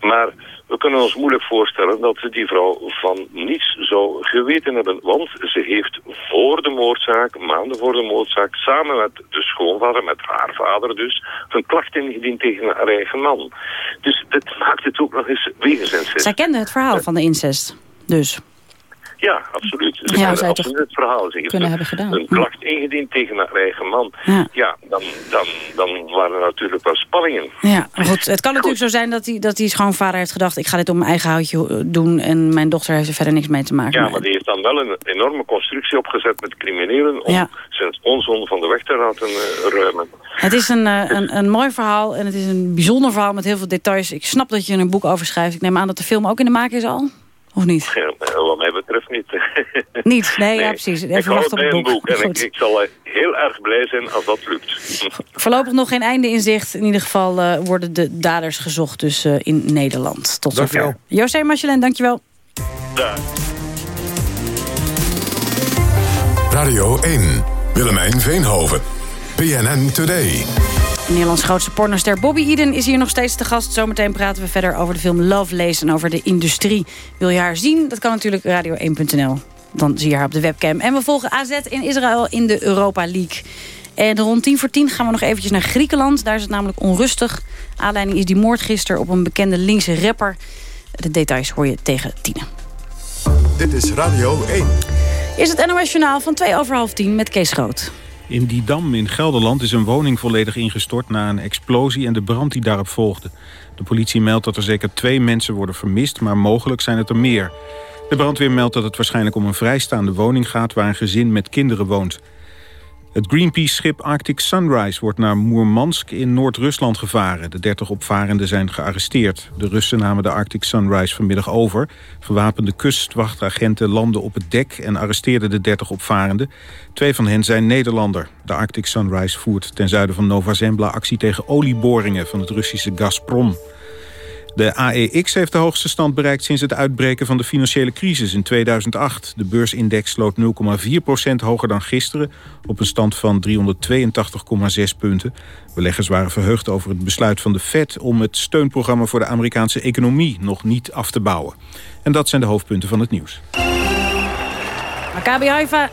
Maar we kunnen ons moeilijk voorstellen dat die vrouw van niets zou geweten hebben. Want ze heeft voor de moordzaak, maanden voor de moordzaak, samen met de schoonvader, met haar vader dus, een klacht ingediend tegen haar eigen man. Dus dat maakt het ook nog eens wegens incest. Zij kende het verhaal van de incest. Dus. Ja, absoluut. Ze Ja, zou absoluut het verhaal. Ze heeft kunnen een, hebben gedaan. een klacht ingediend tegen haar eigen man. Ja. Ja, dan, dan, dan waren er natuurlijk wel spanningen. Ja, goed. Het kan natuurlijk zo zijn dat die, dat die schoonvader heeft gedacht... ik ga dit op mijn eigen houtje doen... en mijn dochter heeft er verder niks mee te maken. Ja, maar die heeft dan wel een enorme constructie opgezet met criminelen... om Ja. zijn van de weg te laten eh, ruimen. Het is een, eh, een, een mooi verhaal en het is een bijzonder verhaal met heel veel details. Ik snap dat je er een boek over schrijft. Ik neem aan dat de film ook in de maak is al. Of niet? Ja, wat mij betreft niet. Niet? Nee, ja, precies. ik Even hou wachten het op het een boek. boek. En ik, ik zal eh, heel erg blij zijn als dat lukt. Voorlopig nog geen einde in zicht. In ieder geval eh, worden de daders gezocht dus eh, in Nederland. Tot zover. Dankjewel. José Marcelin, dankjewel. Daar. Radio 1. Willemijn Veenhoven. BNN Today. Nederlands grootste pornoster Bobby Eden is hier nog steeds te gast. Zometeen praten we verder over de film Lovelace en over de industrie. Wil je haar zien? Dat kan natuurlijk radio1.nl. Dan zie je haar op de webcam. En we volgen AZ in Israël in de Europa League. En rond tien voor tien gaan we nog eventjes naar Griekenland. Daar is het namelijk onrustig. Aanleiding is die moord gisteren op een bekende linkse rapper. De details hoor je tegen tienen. Dit is Radio 1. Is het NOS Journaal van 2 over half tien met Kees Groot. In Didam in Gelderland is een woning volledig ingestort na een explosie en de brand die daarop volgde. De politie meldt dat er zeker twee mensen worden vermist, maar mogelijk zijn het er meer. De brandweer meldt dat het waarschijnlijk om een vrijstaande woning gaat waar een gezin met kinderen woont. Het Greenpeace-schip Arctic Sunrise wordt naar Moermansk in Noord-Rusland gevaren. De 30 opvarenden zijn gearresteerd. De Russen namen de Arctic Sunrise vanmiddag over. Verwapende kustwachtagenten landden op het dek en arresteerden de 30 opvarenden. Twee van hen zijn Nederlander. De Arctic Sunrise voert ten zuiden van Nova Zembla actie tegen olieboringen van het Russische Gazprom. De AEX heeft de hoogste stand bereikt sinds het uitbreken van de financiële crisis in 2008. De beursindex sloot 0,4% hoger dan gisteren op een stand van 382,6 punten. Beleggers waren verheugd over het besluit van de Fed om het steunprogramma voor de Amerikaanse economie nog niet af te bouwen. En dat zijn de hoofdpunten van het nieuws. Maccabi Haifa,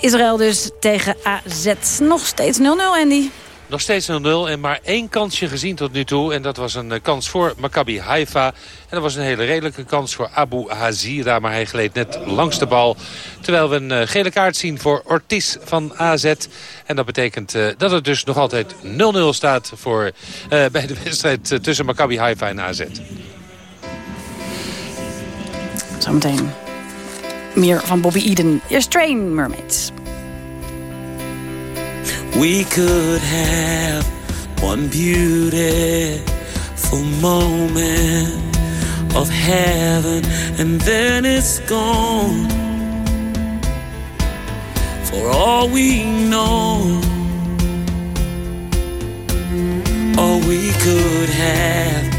Israël dus tegen AZ. Nog steeds 0-0, Andy. Nog steeds 0-0 en maar één kansje gezien tot nu toe. En dat was een eh, kans voor Maccabi Haifa. En dat was een hele redelijke kans voor Abu Hazira. Maar hij gleed net langs de bal. Terwijl we een eh, gele kaart zien voor Ortiz van AZ. En dat betekent eh, dat het dus nog altijd 0-0 staat voor, bij de wedstrijd tussen Maccabi Haifa en AZ. Zometeen meer van Bobby Eden. Eerst Train Mermaids. We could have one beautiful moment of heaven and then it's gone. For all we know, all we could have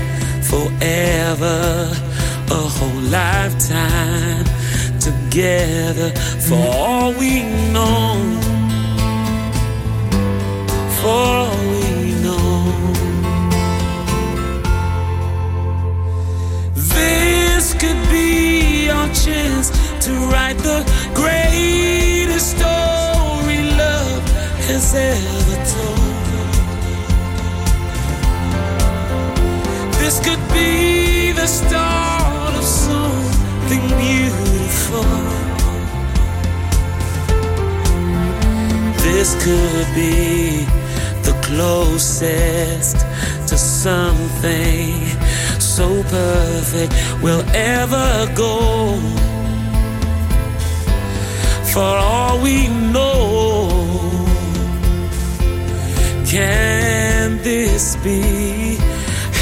forever, a whole lifetime together. For all we know for all we know. This could be our chance to write the greatest story love has ever told. This could be the start of something beautiful. This could be closest to something so perfect we'll ever go. For all we know, can this be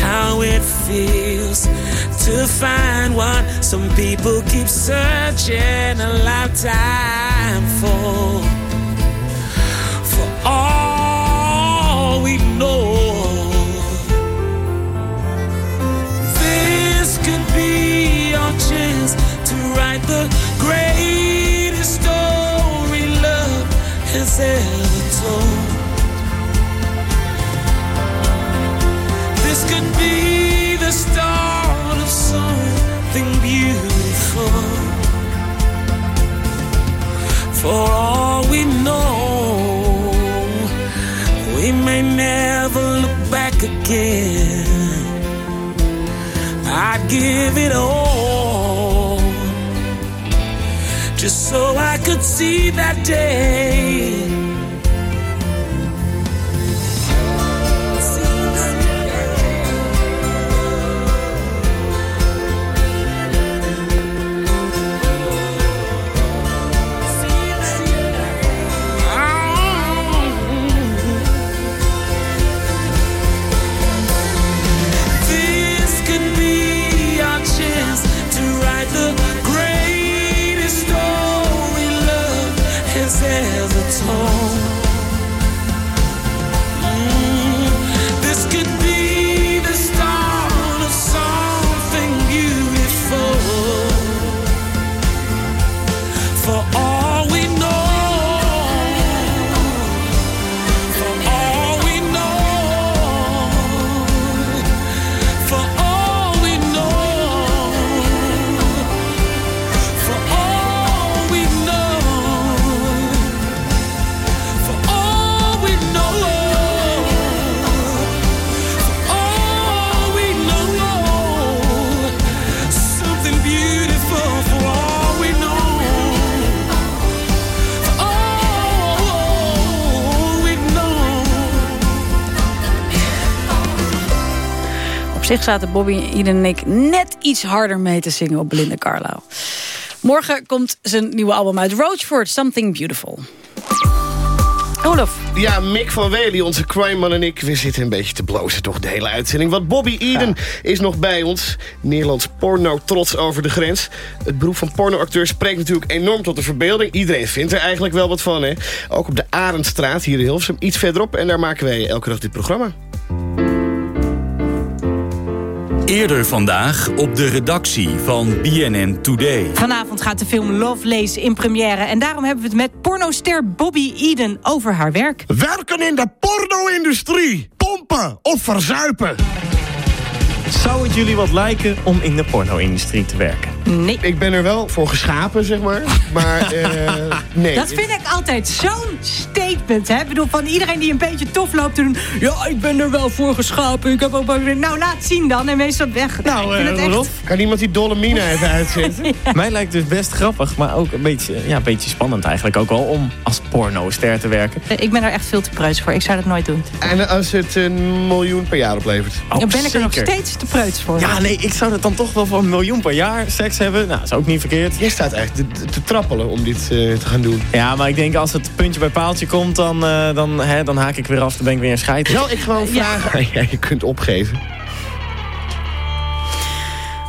how it feels to find what some people keep searching a lifetime for? For we know, this could be our chance to write the greatest story love has ever told. I'd give it all just so I could see that day. Zich zaten Bobby, Eden en ik net iets harder mee te zingen op Belinda Carlisle. Morgen komt zijn nieuwe album uit Roachford, Something Beautiful. Olof. Ja, Mick van Wely, onze crimeman en ik... we zitten een beetje te blozen toch de hele uitzending. Want Bobby Eden is nog bij ons. Nederlands porno trots over de grens. Het beroep van pornoacteur spreekt natuurlijk enorm tot de verbeelding. Iedereen vindt er eigenlijk wel wat van, hè. Ook op de Arendstraat hier in Hilversum, iets verderop. En daar maken wij elke dag dit programma. Eerder vandaag op de redactie van BNN Today. Vanavond gaat de film Lovelace in première. En daarom hebben we het met pornoster Bobby Eden over haar werk. Werken in de porno-industrie. Pompen of verzuipen. Zou het jullie wat lijken om in de porno-industrie te werken? Nee. Ik ben er wel voor geschapen, zeg maar. Maar eh, nee. Dat vind ik altijd zo'n statement. Hè? Ik bedoel, van iedereen die een beetje tof loopt te doen. Ja, ik ben er wel voor geschapen. Ik heb ook wel... Nou, laat zien dan. En wees dat weg. Nou, ik vind eh, het echt... Rolf? Kan iemand die dolle mina even uitzetten? Mij lijkt het best grappig, maar ook een beetje, ja, een beetje spannend eigenlijk ook wel... om als porno-ster te werken. Ik ben er echt veel te preuts voor. Ik zou dat nooit doen. En als het een miljoen per jaar oplevert? Dan ben ik er nog steeds te preuts voor. Ja, nee, ik zou het dan toch wel voor een miljoen per jaar seks hebben. Nou, dat is ook niet verkeerd. Jij staat echt te, te trappelen om dit eh, te gaan doen. Ja, maar ik denk als het puntje bij paaltje komt, dan, eh, dan, hè, dan haak ik weer af. Dan ben ik weer een scheid. Zal ik gewoon vragen? Ja, je kunt opgeven.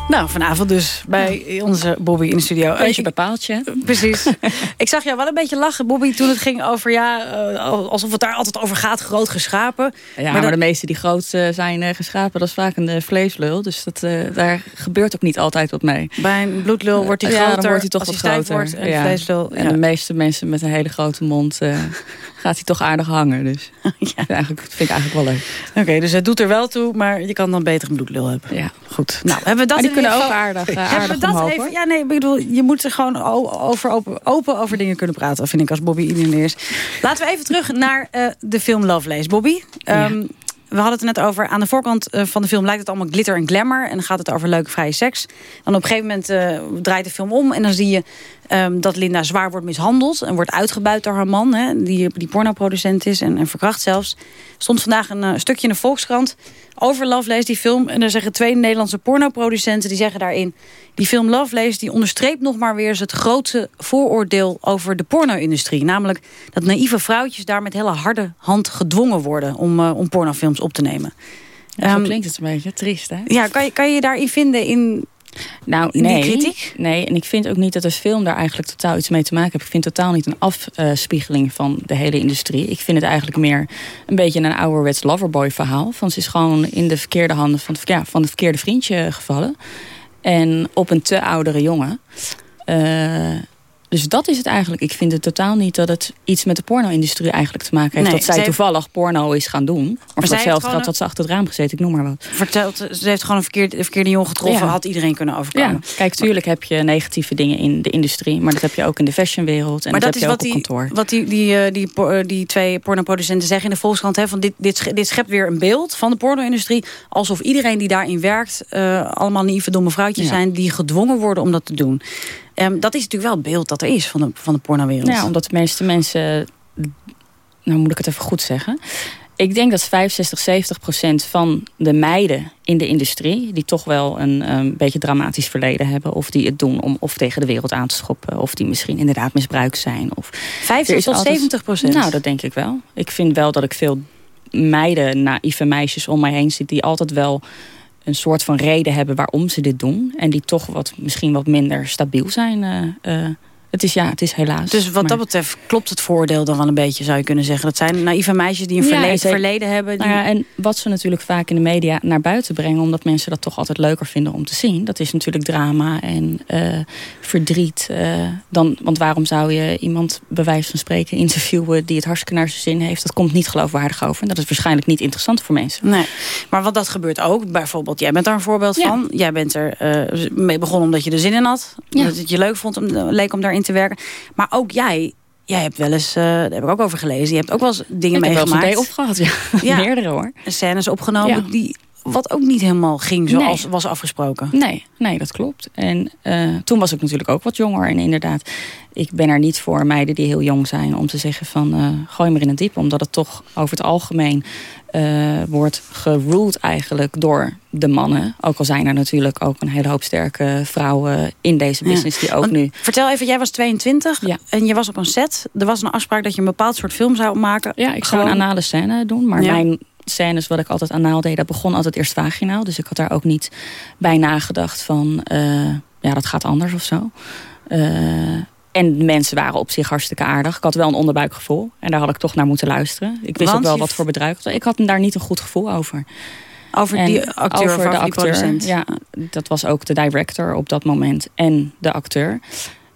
Nou, vanavond dus bij onze Bobby in de studio. Eh, bij paaltje. Precies. ik zag jou wel een beetje lachen, Bobby, toen het ging over... ja, eh, alsof het daar altijd over gaat, groot geschapen. Ja, maar, dat- de meeste die groot eh, zijn eh, geschapen, dat is vaak een eh, vleeslul. Dus dat, eh, daar gebeurt ook niet altijd wat mee. Bij een bloedlul wordt hij ja, groter dan wordt hij toch wat groter. wordt. En Ja. vleeslul, En de meeste mensen met een hele grote mond eh, gaat hij toch aardig hangen. Dus ja. eigenlijk, dat vind ik eigenlijk wel leuk. Oké, dus het doet er wel toe, maar je kan dan beter een bloedlul hebben. Ja. Goed. Nou, hebben we dat Kunnen ook aardig, eh, we aardig dat omhoog, even. Ja, nee, ik bedoel, je moet er gewoon over, open, open over dingen kunnen praten, vind ik, als Bobby is. Laten we even terug naar eh, de film Lovelace. Bobby, ehm, we hadden het er net over. Aan de voorkant eh, van de film lijkt het allemaal glitter en glamour. En dan gaat het over leuke vrije seks. Dan op een gegeven moment eh, draait de film om. En dan zie je ehm, dat Linda zwaar wordt mishandeld. En wordt uitgebuit door haar man. Hè, die, die pornoproducent is. En, en verkracht zelfs. Stond vandaag een eh, stukje in de Volkskrant over Lovelace, die film. En er zeggen twee Nederlandse pornoproducenten. Die zeggen daarin... Die film Lovelace die onderstreept nog maar weer eens het grote vooroordeel over de porno-industrie. Namelijk dat naïeve vrouwtjes daar met hele harde hand gedwongen worden om, eh, om pornofilms op te nemen. Ja, zo Ehm, klinkt het een beetje triest, hè? ja, kan je, kan je daarin vinden in, Nou, in nee. die kritiek? Nee, en ik vind ook niet dat de film daar eigenlijk totaal iets mee te maken heeft. Ik vind totaal niet een afspiegeling van de hele industrie. Ik vind het eigenlijk meer een beetje een ouderwets loverboy verhaal. Van ze is gewoon in de verkeerde handen van, het- ja, van het verkeerde vriendje gevallen. En op een te oudere jongen. Eh, dus dat is het eigenlijk. Ik vind het totaal niet dat het iets met de porno-industrie eigenlijk te maken heeft. Nee, dat zij heeft- toevallig porno is gaan doen. Maar, zij voor hetzelfde had ze achter het raam gezeten. Ik noem maar wat. vertelt, ze heeft gewoon een verkeerde, een verkeerde jongen getroffen, Ja. had iedereen kunnen overkomen. Ja, kijk, tuurlijk heb je negatieve dingen in de industrie. Maar dat heb je ook in de fashionwereld. En maar dat, dat heb is je wat ook op die, kantoor. wat die, die, eh, die, por- eh, die twee pornoproducenten zeggen in de Volkskrant. Hè, van dit, dit, dit schept weer een beeld van de porno-industrie. Alsof iedereen die daarin werkt... eh, allemaal lieve domme vrouwtjes Ja. zijn... die gedwongen worden om dat te doen. Ehm, dat is natuurlijk wel het beeld dat er is van de, van de pornowereld. Ja, omdat de meeste mensen... Nou moet ik het even goed zeggen. Ik denk dat 65, 70 procent van de meiden in de industrie... die toch wel een een beetje dramatisch verleden hebben... of die het doen om of tegen de wereld aan te schoppen... of die misschien inderdaad misbruikt zijn. Of 50 Er is tot altijd- 70%? Nou, dat denk ik wel. Ik vind wel dat ik veel meiden, naïeve meisjes om mij heen zie... die altijd wel een soort van reden hebben waarom ze dit doen. En die toch wat, misschien wat minder stabiel zijn. eh, eh, Het is, ja, het is helaas. Dus wat dat betreft klopt het voordeel dan wel een beetje, zou je kunnen zeggen. Dat zijn naïeve meisjes die een Ja, verleden, hebben. Die... Nou ja, en wat ze natuurlijk vaak in de media naar buiten brengen... omdat mensen dat toch altijd leuker vinden om te zien... dat is natuurlijk drama en eh, verdriet. eh, dan, want waarom zou je iemand bij wijze van spreken interviewen... die het hartstikke naar zijn zin heeft? Dat komt niet geloofwaardig over. En dat is waarschijnlijk niet interessant voor mensen. Nee, maar wat dat gebeurt ook. Bijvoorbeeld, jij bent daar een voorbeeld Ja. van. Jij bent er eh, mee begonnen omdat je er zin in had. Dat het je leuk vond om, leek om daarin te werken. Maar ook jij, jij hebt wel eens, eh, daar heb ik ook over gelezen. Je hebt ook wel eens dingen Ik heb wel eens een meegemaakt. day off gehad, ja. Meerdere hoor. Scènes opgenomen Ja. die wat ook niet helemaal ging zoals Nee. was afgesproken. Nee, nee, dat klopt. En eh, toen was ik natuurlijk ook wat jonger. En inderdaad, ik ben er niet voor meiden die heel jong zijn... om te zeggen van, eh, gooi maar in het diepe. Omdat het toch over het algemeen eh, wordt geruled eigenlijk door de mannen. Ook al zijn er natuurlijk ook een hele hoop sterke vrouwen in deze Ja. business... die ook Want nu... Vertel even, jij was 22 en je was op een set. Er was een afspraak dat je een bepaald soort film zou maken. Ja, ik zou een anale scène doen. Maar Ja. mijn scènes wat ik altijd anaal deed... dat begon altijd eerst vaginaal. Dus ik had daar ook niet bij nagedacht van... eh, ja, dat gaat anders of zo. Eh, en de mensen waren op zich hartstikke aardig. Ik had wel een onderbuikgevoel. En daar had ik toch naar moeten luisteren. Ik wist Want ook wel wat voor bedrijf. Ik had daar niet een goed gevoel over. Over En die acteur of over die producent? Ja, dat was ook de director op dat moment. En de acteur.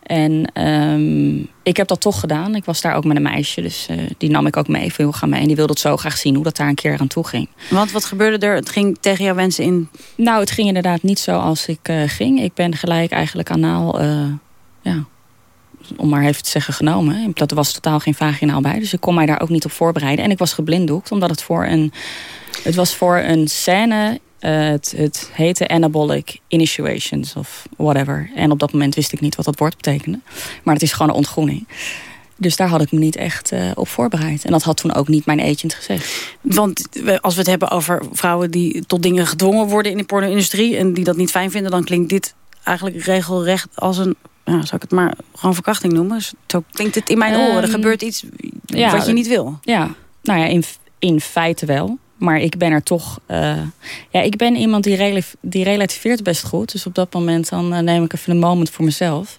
En ehm, ik heb dat toch gedaan. Ik was daar ook met een meisje. Dus eh, die nam ik ook mee. Van, joh, ga mee. En die wilde het zo graag zien hoe dat daar een keer aan toe ging. Want wat gebeurde er? Het ging tegen jouw wensen in? Nou, het ging inderdaad niet zo als ik eh, ging. Ik ben gelijk eigenlijk anaal, eh, ja, om maar even te zeggen, genomen. Er was totaal geen vaginaal bij. Dus ik kon mij daar ook niet op voorbereiden. En ik was geblinddoekt, omdat het voor een, het was voor een scène... eh, het, het heette Anabolic Initiations of whatever. En op dat moment wist ik niet wat dat woord betekende. Maar het is gewoon een ontgroening. Dus daar had ik me niet echt eh, op voorbereid. En dat had toen ook niet mijn agent gezegd. Want als we het hebben over vrouwen die tot dingen gedwongen worden in de porno-industrie... en die dat niet fijn vinden, dan klinkt dit eigenlijk regelrecht als een... Ja, zou ik het maar gewoon verkrachting noemen? Zo klinkt het in mijn oren. Er Ehm, gebeurt iets ja, wat je niet wil. Ja, nou ja, in, in feite wel. Maar ik ben er toch... eh, ja, ik ben iemand die, rela- die relativeert best goed. Dus op dat moment dan eh, neem ik even een moment voor mezelf.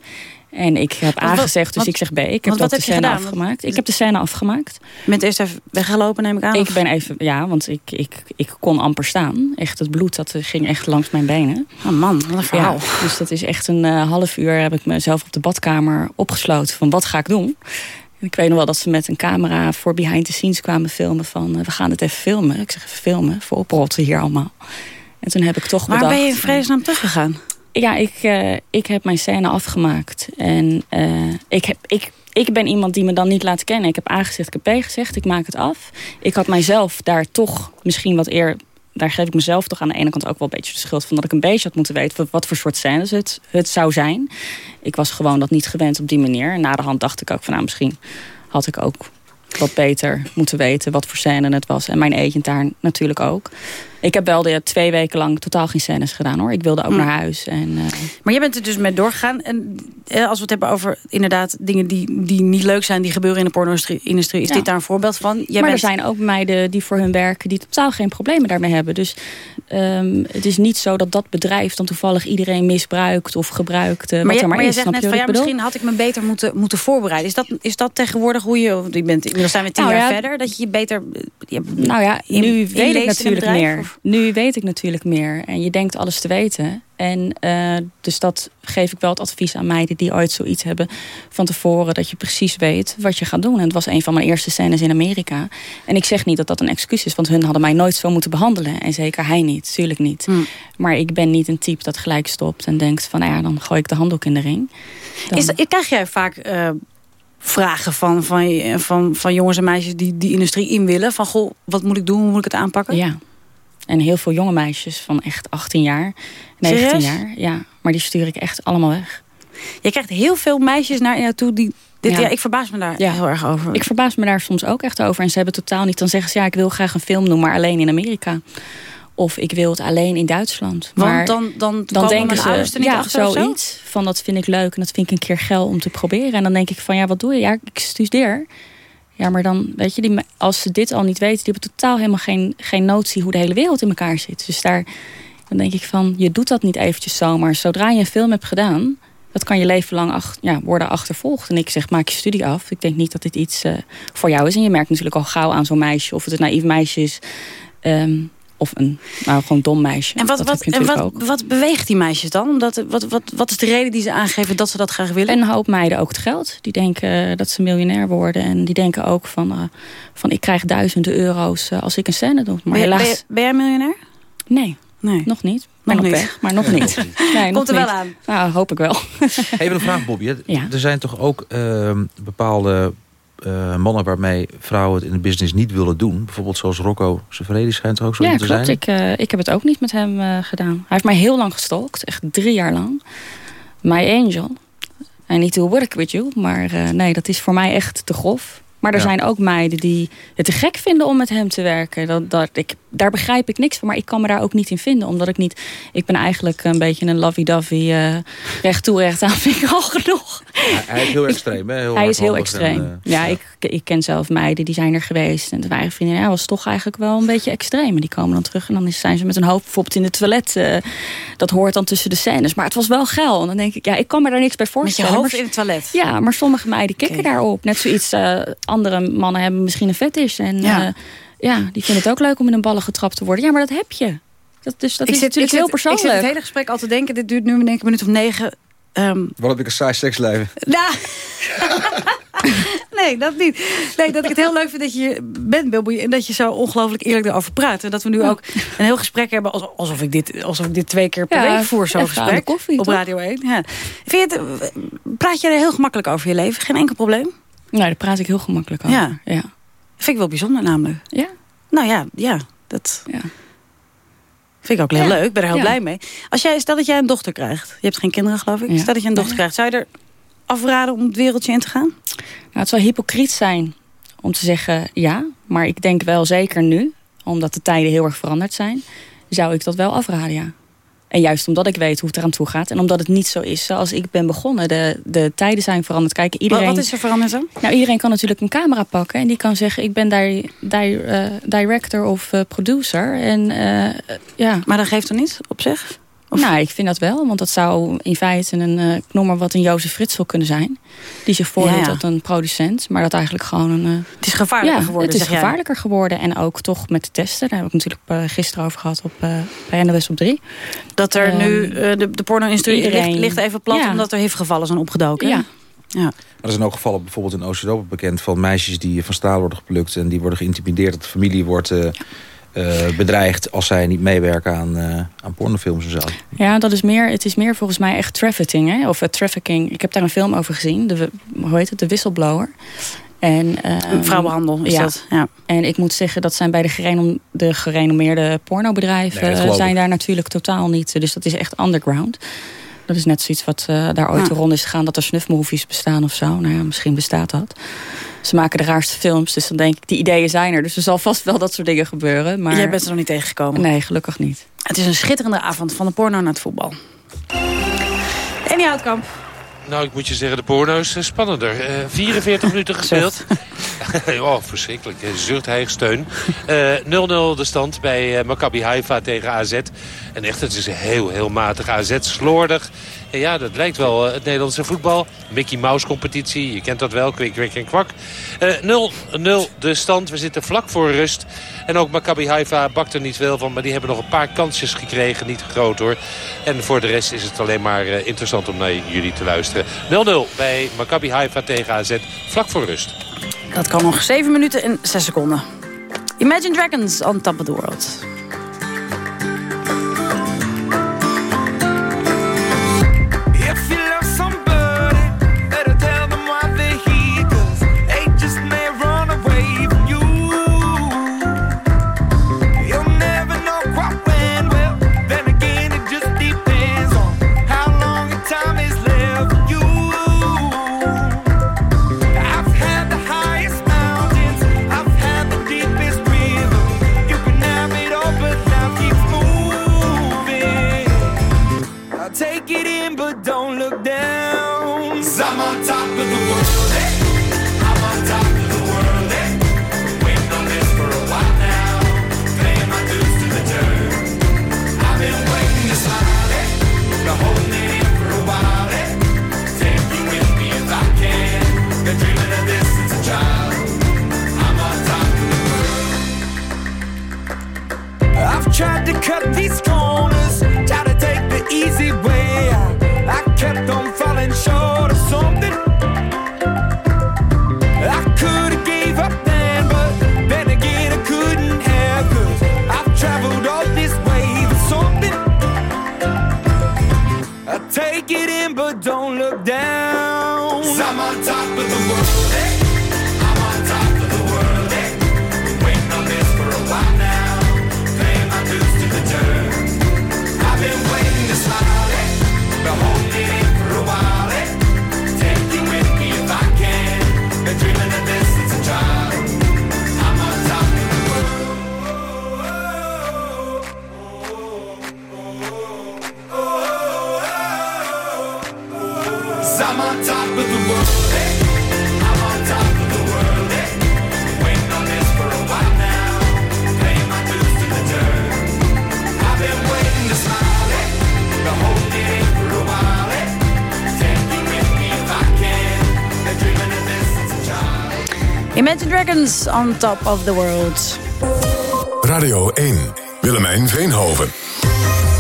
En ik heb A wat- gezegd, dus want- ik zeg B. Ik heb dat wat de scène gedaan? afgemaakt. Ik heb de scène afgemaakt. Je bent eerst even weggelopen, neem ik aan? Ik of- ben even, ja, want ik, ik, ik kon amper staan. Echt, het bloed dat eh, ging echt langs mijn benen. Oh man, wat een verhaal. Ja, dus dat is echt een half uur heb ik mezelf op de badkamer opgesloten. Van wat ga ik doen? Ik weet nog wel dat ze met een camera voor behind the scenes kwamen filmen. Van eh, we gaan het even filmen. Ik zeg even filmen voor oprotten hier allemaal. En toen heb ik toch Maar bedacht... ben je in vredesnaam teruggegaan? Ja, ik, eh, ik heb mijn scène afgemaakt. En eh, ik, heb, ik, ik ben iemand die me dan niet laat kennen. Ik heb A gezegd, ik heb B gezegd, ik maak het af. Ik had mijzelf daar toch misschien wat eer... Daar geef ik mezelf toch aan de ene kant ook wel een beetje de schuld van... dat ik een beetje had moeten weten wat, voor soort scènes het, het zou zijn. Ik was gewoon dat niet gewend op die manier. En na de hand dacht ik ook van nou, misschien had ik ook wat beter moeten weten wat voor scène het was. En mijn agent daar natuurlijk ook. Ik heb wel de twee weken lang totaal geen scènes gedaan hoor. Ik wilde ook Hm. naar huis. En, eh, Maar jij bent er dus mee doorgegaan. En eh, als we het hebben over inderdaad dingen die, die niet leuk zijn... die gebeuren in de porno-industrie, is Ja. dit daar een voorbeeld van? Jij maar bent... er zijn ook meiden die voor hun werken... die totaal geen problemen daarmee hebben. Dus ehm, het is niet zo dat dat bedrijf dan toevallig iedereen misbruikt... of gebruikt, eh, wat maar, er maar, maar je is. zegt net je van ja, misschien had ik me beter moeten, moeten voorbereiden. Is dat, is dat tegenwoordig hoe je... Je bent, inmiddels zijn we tien Nou jaar ja, verder. Dat je je beter... je- Nou ja, nu weet ik natuurlijk meer. Of- Nu weet ik natuurlijk meer. En je denkt alles te weten. En eh, dus dat geef ik wel het advies aan meiden die ooit zoiets hebben van tevoren. Dat je precies weet wat je gaat doen. En het was een van mijn eerste scènes in Amerika. En ik zeg niet dat dat een excuus is. Want hun hadden mij nooit zo moeten behandelen. En zeker hij niet, tuurlijk niet. Hmm. Maar ik ben niet een type dat gelijk stopt en denkt van... nou ja, dan gooi ik de handdoek in de ring. Dan- Is, dat- krijg jij vaak eh, vragen van, van, van, van jongens en meisjes die die industrie in willen? Van, goh, wat moet ik doen? Hoe moet ik het aanpakken? Ja. En heel veel jonge meisjes van echt 18 jaar, 19 Serieus? jaar. Ja, maar die stuur ik echt allemaal weg. Je krijgt heel veel meisjes naar jou toe die... Dit, ja. Ja. ik verbaas me daar Ja. heel erg over. Ik verbaas me daar soms ook echt over. En ze hebben totaal niet. Dan zeggen ze ja, ik wil graag een film doen, maar alleen in Amerika. Of ik wil het alleen in Duitsland. Want maar dan, dan, dan komen denken ze, er niet ja, zo? zoiets. Van dat vind ik leuk en dat vind ik een keer geil om te proberen. En dan denk ik van ja, wat doe je? Ja, ik studeer. Ja, maar dan, weet je, die, als ze dit al niet weten, die hebben totaal helemaal geen, geen notie hoe de hele wereld in elkaar zit. Dus daar, dan denk ik van, je doet dat niet eventjes zomaar. Zodra je een film hebt gedaan, Dat kan je leven lang ja, worden achtervolgd. En ik zeg, maak je studie af. Ik denk niet dat dit iets eh, voor jou is. En je merkt natuurlijk al gauw aan zo'n meisje... of het een naïef meisje is... ehm, of een nou, gewoon dom meisje. En, wat, Dat wat, en wat, wat beweegt die meisjes dan? Omdat, wat, wat, wat is de reden die ze aangeven dat ze dat graag willen? En een hoop meiden ook het geld. Die denken eh, dat ze miljonair worden. En die denken ook van, eh, van ik krijg duizenden euro's eh, als ik een scène doe. Maar ben, je- ben, helaas, je- ben jij miljonair? nee, Nee. nog niet. Ben Nog weg, maar nog niet. Nee, nog Komt er wel niet. aan. Nou, hoop ik wel. Even een vraag, Bobby. Ja. Er zijn toch ook ehm, bepaalde eh, mannen waarmee vrouwen het in de business niet willen doen. Bijvoorbeeld zoals Rocco Severedi schijnt er ook zo Ja, te klopt. zijn. Ik, eh, ik heb het ook niet met hem eh, gedaan. Hij heeft mij heel lang gestalkt. Echt drie jaar lang. My angel. I need to work with you. Maar nee, dat is voor mij echt te grof. Maar er Ja. zijn ook meiden die het te gek vinden om met hem te werken. Dat, dat, ik, daar begrijp ik niks van. Maar ik kan me daar ook niet in vinden. Omdat ik niet... Ik ben eigenlijk een beetje een lovey-dovey. eh recht toe, recht aan vind ik al genoeg. Hij, hij is heel extreem. Hè? Heel Hij is heel extreem. en, eh, ja, Ik, ik ken zelf meiden die zijn er geweest. En de waren vrienden, ja, was toch eigenlijk wel een beetje extreem. En die komen dan terug en dan zijn ze met een hoofd bijvoorbeeld in het toilet. eh, dat hoort dan tussen de scènes. Maar het was wel geil. En dan denk ik, ja, ik kan me daar niks bij Met je voorstellen. hoofd maar, in het toilet. Ja, maar sommige meiden kikken daarop. Net zoiets, eh, andere mannen hebben misschien een fetish. En Ja. ja. ja, die vinden het ook leuk om in een ballen getrapt te worden. Ja, maar dat heb je. Dat, dus dat ik is zit, natuurlijk heel persoonlijk. Ik zit het hele gesprek al te denken. Dit duurt nu denk ik een minuut of negen. Ehm, Wat heb ik een saai seksleven? nou, nee, dat niet. Nee, dat ik het heel leuk vind dat je hier bent, Bilbo. En dat je zo ongelooflijk eerlijk erover praat. En dat we nu ook een heel gesprek hebben. alsof- Alsof ik dit, alsof ik dit twee keer per Ja, week voer, zo'n gesprek. koffie, op toch? Radio 1. Ja. Vind je het, praat je er heel gemakkelijk over je leven? Geen enkel probleem? Nou, daar praat ik heel gemakkelijk over. Ja. ja. Vind ik wel bijzonder namelijk. Ja? Nou ja, ja. Dat Ja. vind ik ook heel Ja. leuk. Ik ben er heel blij mee. Als jij, stel dat jij een dochter krijgt. Je hebt geen kinderen, geloof ik. Stel dat je een dochter krijgt. Zou je er afraden om het wereldje in te gaan? Nou, het zou hypocriet zijn om te zeggen ja. Maar ik denk wel zeker nu, omdat de tijden heel erg veranderd zijn... zou ik dat wel afraden, ja. En juist omdat ik weet hoe het eraan toe gaat. En omdat het niet zo is zoals ik ben begonnen. De, de tijden zijn veranderd. Kijk, iedereen... Wat, wat is er veranderd dan? Nou, iedereen kan natuurlijk een camera pakken. En die kan zeggen, ik ben di di eh, director of eh, producer. En eh, ja... Maar dat geeft er niet op zich? Nou, ik vind dat wel. Want dat zou in feite een, eh, ik noem maar wat, een Jozef Fritsel kunnen zijn. Die zich voordoet Ja, ja. tot een producent. Maar dat eigenlijk gewoon een... eh, Het is gevaarlijker ja, geworden, het is zeg jij. gevaarlijker geworden. En ook toch met de testen. Daar heb ik natuurlijk eh, gisteren over gehad op, eh bij NOS op 3. Dat er Ehm, nu eh, de, de porno-industrie ligt, ligt even plat... Ja. omdat er HIV-gevallen zijn opgedoken. Ja. ja. Maar er zijn ook gevallen bijvoorbeeld in Oost-Europa bekend... van meisjes die van straal worden geplukt... en die worden geïntimideerd. Dat de familie wordt eh, bedreigd als zij niet meewerken aan, eh, aan pornofilms en zo. Ja, dat is meer, het is meer volgens mij echt trafficking. Hè? Of eh, trafficking. Ik heb daar een film over gezien. De, hoe heet het? De Whistleblower. En, ehm, Vrouwenhandel is ja. dat. Ja. En ik moet zeggen, dat zijn bij de, gerenom de gerenommeerde pornobedrijven... Nee, zijn daar natuurlijk totaal niet. Dus dat is echt underground. Dat is net zoiets wat eh, daar ooit Ja. rond is gegaan... dat er snuffmovies bestaan of zo. Nou ja, misschien bestaat dat. Ze maken de raarste films, dus dan denk ik, die ideeën zijn er. Dus er zal vast wel dat soort dingen gebeuren. Maar... Jij bent er nog niet tegengekomen. Nee, gelukkig niet. Het is een schitterende avond van de porno naar het voetbal. Annie Houtkamp. Nou, ik moet je zeggen, de porno is eh, spannender. Eh, 44 minuten gespeeld. oh, verschrikkelijk. Eh, Zucht, hijg, steun. Eh, 0-0 de stand bij eh, Maccabi Haifa tegen AZ. En echt, het is heel, heel matig AZ. Slordig. Ja, dat lijkt wel eh, het Nederlandse voetbal. Mickey Mouse competitie, je kent dat wel. Kwik, kwik en kwak. Eh, 0-0 de stand. We zitten vlak voor rust. En ook Maccabi Haifa bakt er niet veel van. Maar die hebben nog een paar kansjes gekregen. Niet groot hoor. En voor de rest is het alleen maar eh, interessant om naar jullie te luisteren. 0-0 bij Maccabi Haifa tegen AZ. Vlak voor rust. Dat kan nog 7 minuten en 6 seconden. Imagine Dragons on top of the world. Dragons on top of the world. Radio 1. Willemijn Veenhoven.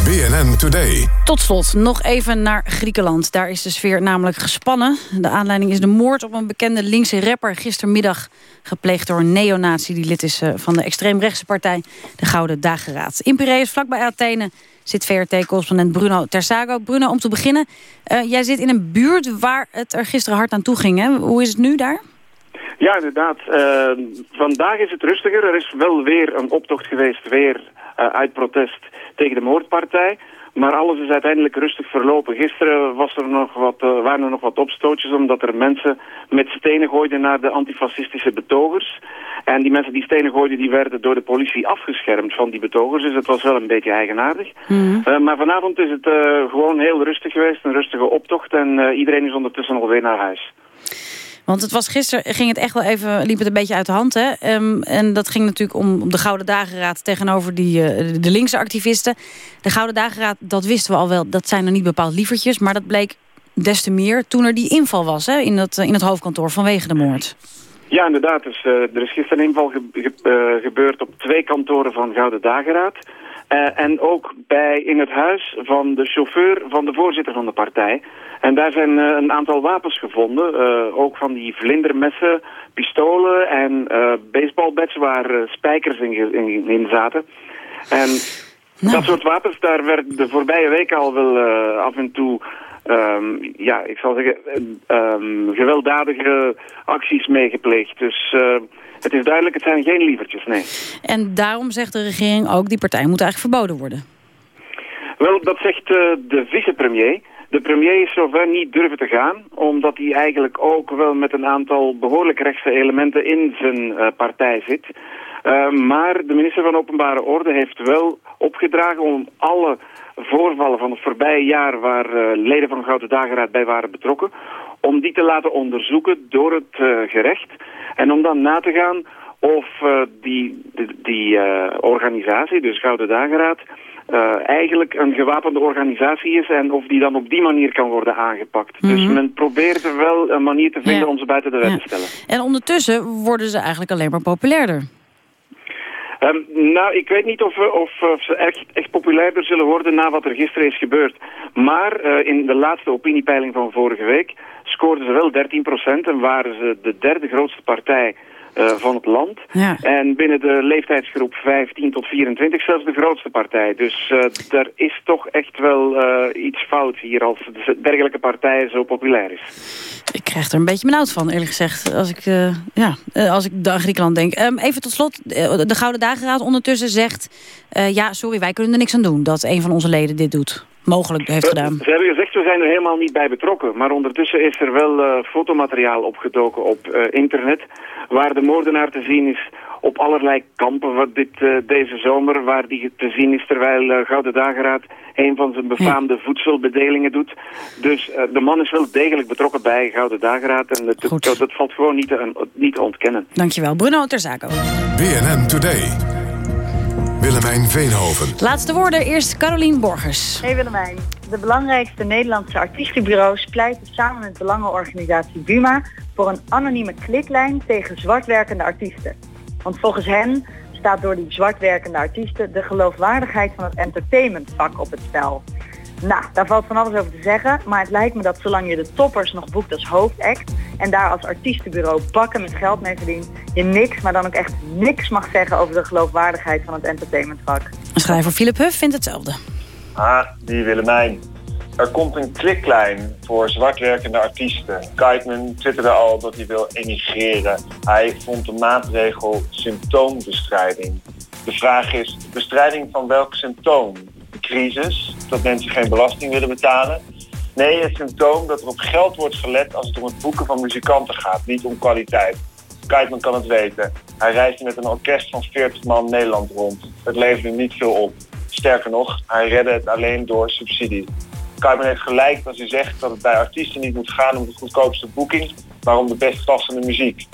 BNN Today. Tot slot nog even naar Griekenland. Daar is de sfeer namelijk gespannen. De aanleiding is de moord op een bekende linkse rapper... gistermiddag gepleegd door een neonazi... die lid is eh, van de extreemrechtse partij de Gouden Dageraad. In Piraeus, vlakbij Athene, zit VRT-correspondent Bruno Tersago. Bruno, om te beginnen, eh, jij zit in een buurt waar het er gisteren hard aan toe ging. Hè? Hoe is het nu daar? Ja, inderdaad. Eh, vandaag is het rustiger. Er is wel weer een optocht geweest, weer eh, uit protest tegen de moordpartij. Maar alles is uiteindelijk rustig verlopen. Gisteren was er nog wat, eh, waren er nog wat opstootjes omdat er mensen met stenen gooiden naar de antifascistische betogers. En die mensen die stenen gooiden, die werden door de politie afgeschermd van die betogers. Dus het was wel een beetje eigenaardig. Eh, maar vanavond is het gewoon heel rustig geweest, een rustige optocht. En iedereen is ondertussen alweer naar huis. Want het was gisteren ging het echt wel even, liep het een beetje uit de hand. Hè? Ehm, en dat ging natuurlijk om, de Gouden Dageraad tegenover die, eh, de linkse activisten. De Gouden Dageraad, dat wisten we al wel, dat zijn er niet bepaald lievertjes. Maar dat bleek des te meer toen er die inval was hè, in, het, eh, in het hoofdkantoor vanwege de moord. Ja, inderdaad. Dus, eh, er is gisteren een inval ge- ge- gebeurd op twee kantoren van Gouden Dageraad. En ook bij in het huis van de chauffeur van de voorzitter van de partij. En daar zijn eh, een aantal wapens gevonden. eh, ook van die vlindermessen, pistolen en eh baseballbats waar spijkers in, in, in zaten. En dat soort wapens, daar werd de voorbije weken al wel af en toe... ehm, ja, ik zal zeggen, eh, ehm, gewelddadige acties mee gepleegd. Dus het is duidelijk, het zijn geen lievertjes, nee. En daarom zegt de regering ook, die partij moet eigenlijk verboden worden. Wel, dat zegt eh, de vicepremier. De premier is zover niet durven te gaan, omdat hij eigenlijk ook wel met een aantal behoorlijk rechtse elementen in zijn eh, partij zit. Eh, maar de minister van Openbare Orde heeft wel opgedragen om alle voorvallen van het voorbije jaar waar eh, leden van de Gouden Dageraad bij waren betrokken, om die te laten onderzoeken door het gerecht. En om dan na te gaan of die, die, die, organisatie, dus Gouden Dageraad, eh, eigenlijk een gewapende organisatie is en of die dan op die manier kan worden aangepakt. Dus men probeert er wel een manier te vinden Ja. om ze buiten de wet Ja. te stellen. En ondertussen worden ze eigenlijk alleen maar populairder. Ehm, nou, ik weet niet of, of, of ze echt, echt populairder zullen worden na wat er gisteren is gebeurd. Maar eh, in de laatste opiniepeiling van vorige week scoorden ze wel 13% en waren ze de derde grootste partij eh, van het land. Ja. En binnen de leeftijdsgroep 15 tot 24 zelfs de grootste partij. Dus eh er is toch echt wel eh, iets fout hier als de dergelijke partij zo populair is. Ik krijg er een beetje benauwd van, eerlijk gezegd. Als ik, eh, ja, eh, als ik aan Griekenland denk. Ehm, even tot slot, eh, de Gouden Dageraad ondertussen zegt... eh, ja, sorry, wij kunnen er niks aan doen dat een van onze leden dit doet. Mogelijk heeft gedaan. Ze hebben gezegd, we zijn er helemaal niet bij betrokken. Maar ondertussen is er wel eh, fotomateriaal opgedoken op eh, internet... waar de moordenaar te zien is op allerlei kampen wat dit, eh, deze zomer... waar die te zien is terwijl eh, Gouden Dageraad een van zijn befaamde voedselbedelingen doet. Dus eh, de man is wel degelijk betrokken bij Gouden Dageraad... en het, dat, dat valt gewoon niet te, niet te ontkennen. Dankjewel, Bruno Terzako. BNN Today. Willemijn Veenhoven. Laatste woorden, eerst Carolien Borgers. Hey Willemijn. De belangrijkste Nederlandse artiestenbureaus pleiten samen met belangenorganisatie Buma voor een anonieme kliklijn tegen zwartwerkende artiesten. Want volgens hen staat door die zwartwerkende artiesten de geloofwaardigheid van het entertainmentvak op het spel. Nou, daar valt van alles over te zeggen, maar het lijkt me dat zolang je de toppers nog boekt als hoofdact en daar als artiestenbureau bakken met geld mee verdient, je niks, maar dan ook echt niks mag zeggen over de geloofwaardigheid van het entertainmentvak. Schrijver Philip Huff vindt hetzelfde. Ah, die Willemijn. Er komt een kliklijn voor zwartwerkende artiesten. Kiteman twitterde al dat hij wil emigreren. Hij vond de maatregel symptoombestrijding. De vraag is, bestrijding van welk symptoom? De crisis, dat mensen geen belasting willen betalen? Nee, het symptoom dat er op geld wordt gelet als het om het boeken van muzikanten gaat, niet om kwaliteit. Kiteman kan het weten. Hij reisde met een orkest van 40 man Nederland rond. Het leverde niet veel op. Sterker nog, hij redde het alleen door subsidie. Kiteman heeft gelijk als hij zegt dat het bij artiesten niet moet gaan om de goedkoopste boeking, maar om de best passende muziek.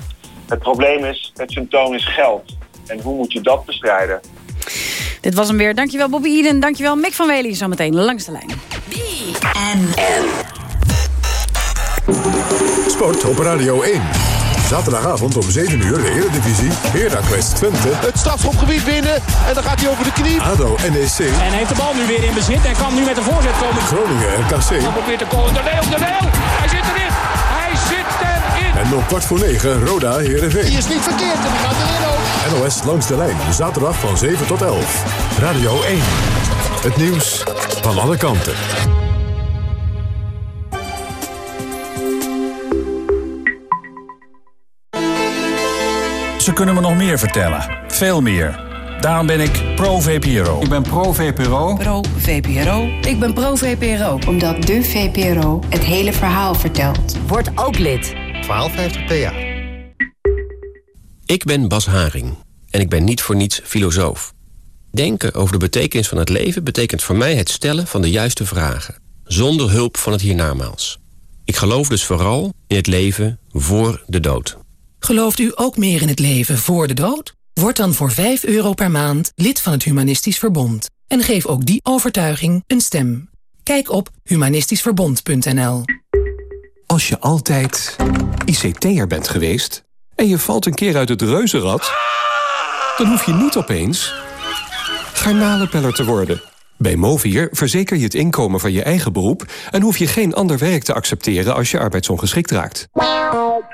Het probleem is, het symptoom is geld. En hoe moet je dat bestrijden? Dit was hem weer. Dankjewel Bobby Eden. Dankjewel Mick van Wely. Zometeen langs de lijn. Sport op Radio 1. Zaterdagavond om 7 uur de Eredivisie. Heracles Twente. Het strafschopgebied binnen. En dan gaat hij over de knie. ADO NEC. En heeft de bal nu weer in bezit en kan nu met een voorzet komen. Groningen RKC. Dan probeert de. De Leeuw, de Leeuw. Hij zit erin. Hij zit erin. En om kwart voor 9 Roda Heerenveen. Die is niet verkeerd en die gaat erin ook. NOS langs de lijn. Zaterdag van 7 tot 11. Radio 1. Het nieuws van alle kanten. Ze kunnen me nog meer vertellen. Veel meer. Daarom ben ik pro-VPRO. Ik ben pro-VPRO. Pro-VPRO. Ik ben pro-VPRO. Omdat de VPRO het hele verhaal vertelt. Word ook lid. 1250 PA. Ik ben Bas Haring en ik ben niet voor niets filosoof. Denken over de betekenis van het leven betekent voor mij het stellen van de juiste vragen, zonder hulp van het hiernamaals. Ik geloof dus vooral in het leven voor de dood. Gelooft u ook meer in het leven voor de dood? Word dan voor 5 euro per maand lid van het Humanistisch Verbond. En geef ook die overtuiging een stem. Kijk op humanistischverbond.nl Als je altijd ICT'er bent geweest en je valt een keer uit het reuzenrad... dan hoef je niet opeens garnalenpeller te worden. Bij Movier verzeker je het inkomen van je eigen beroep... en hoef je geen ander werk te accepteren als je arbeidsongeschikt raakt.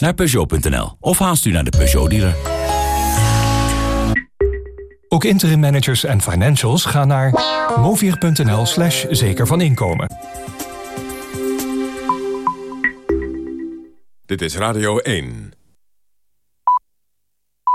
naar Peugeot.nl of haast u naar de Peugeot-dealer. Ook interim managers en financials gaan naar movier.nl slash zeker van inkomen. Dit is Radio 1.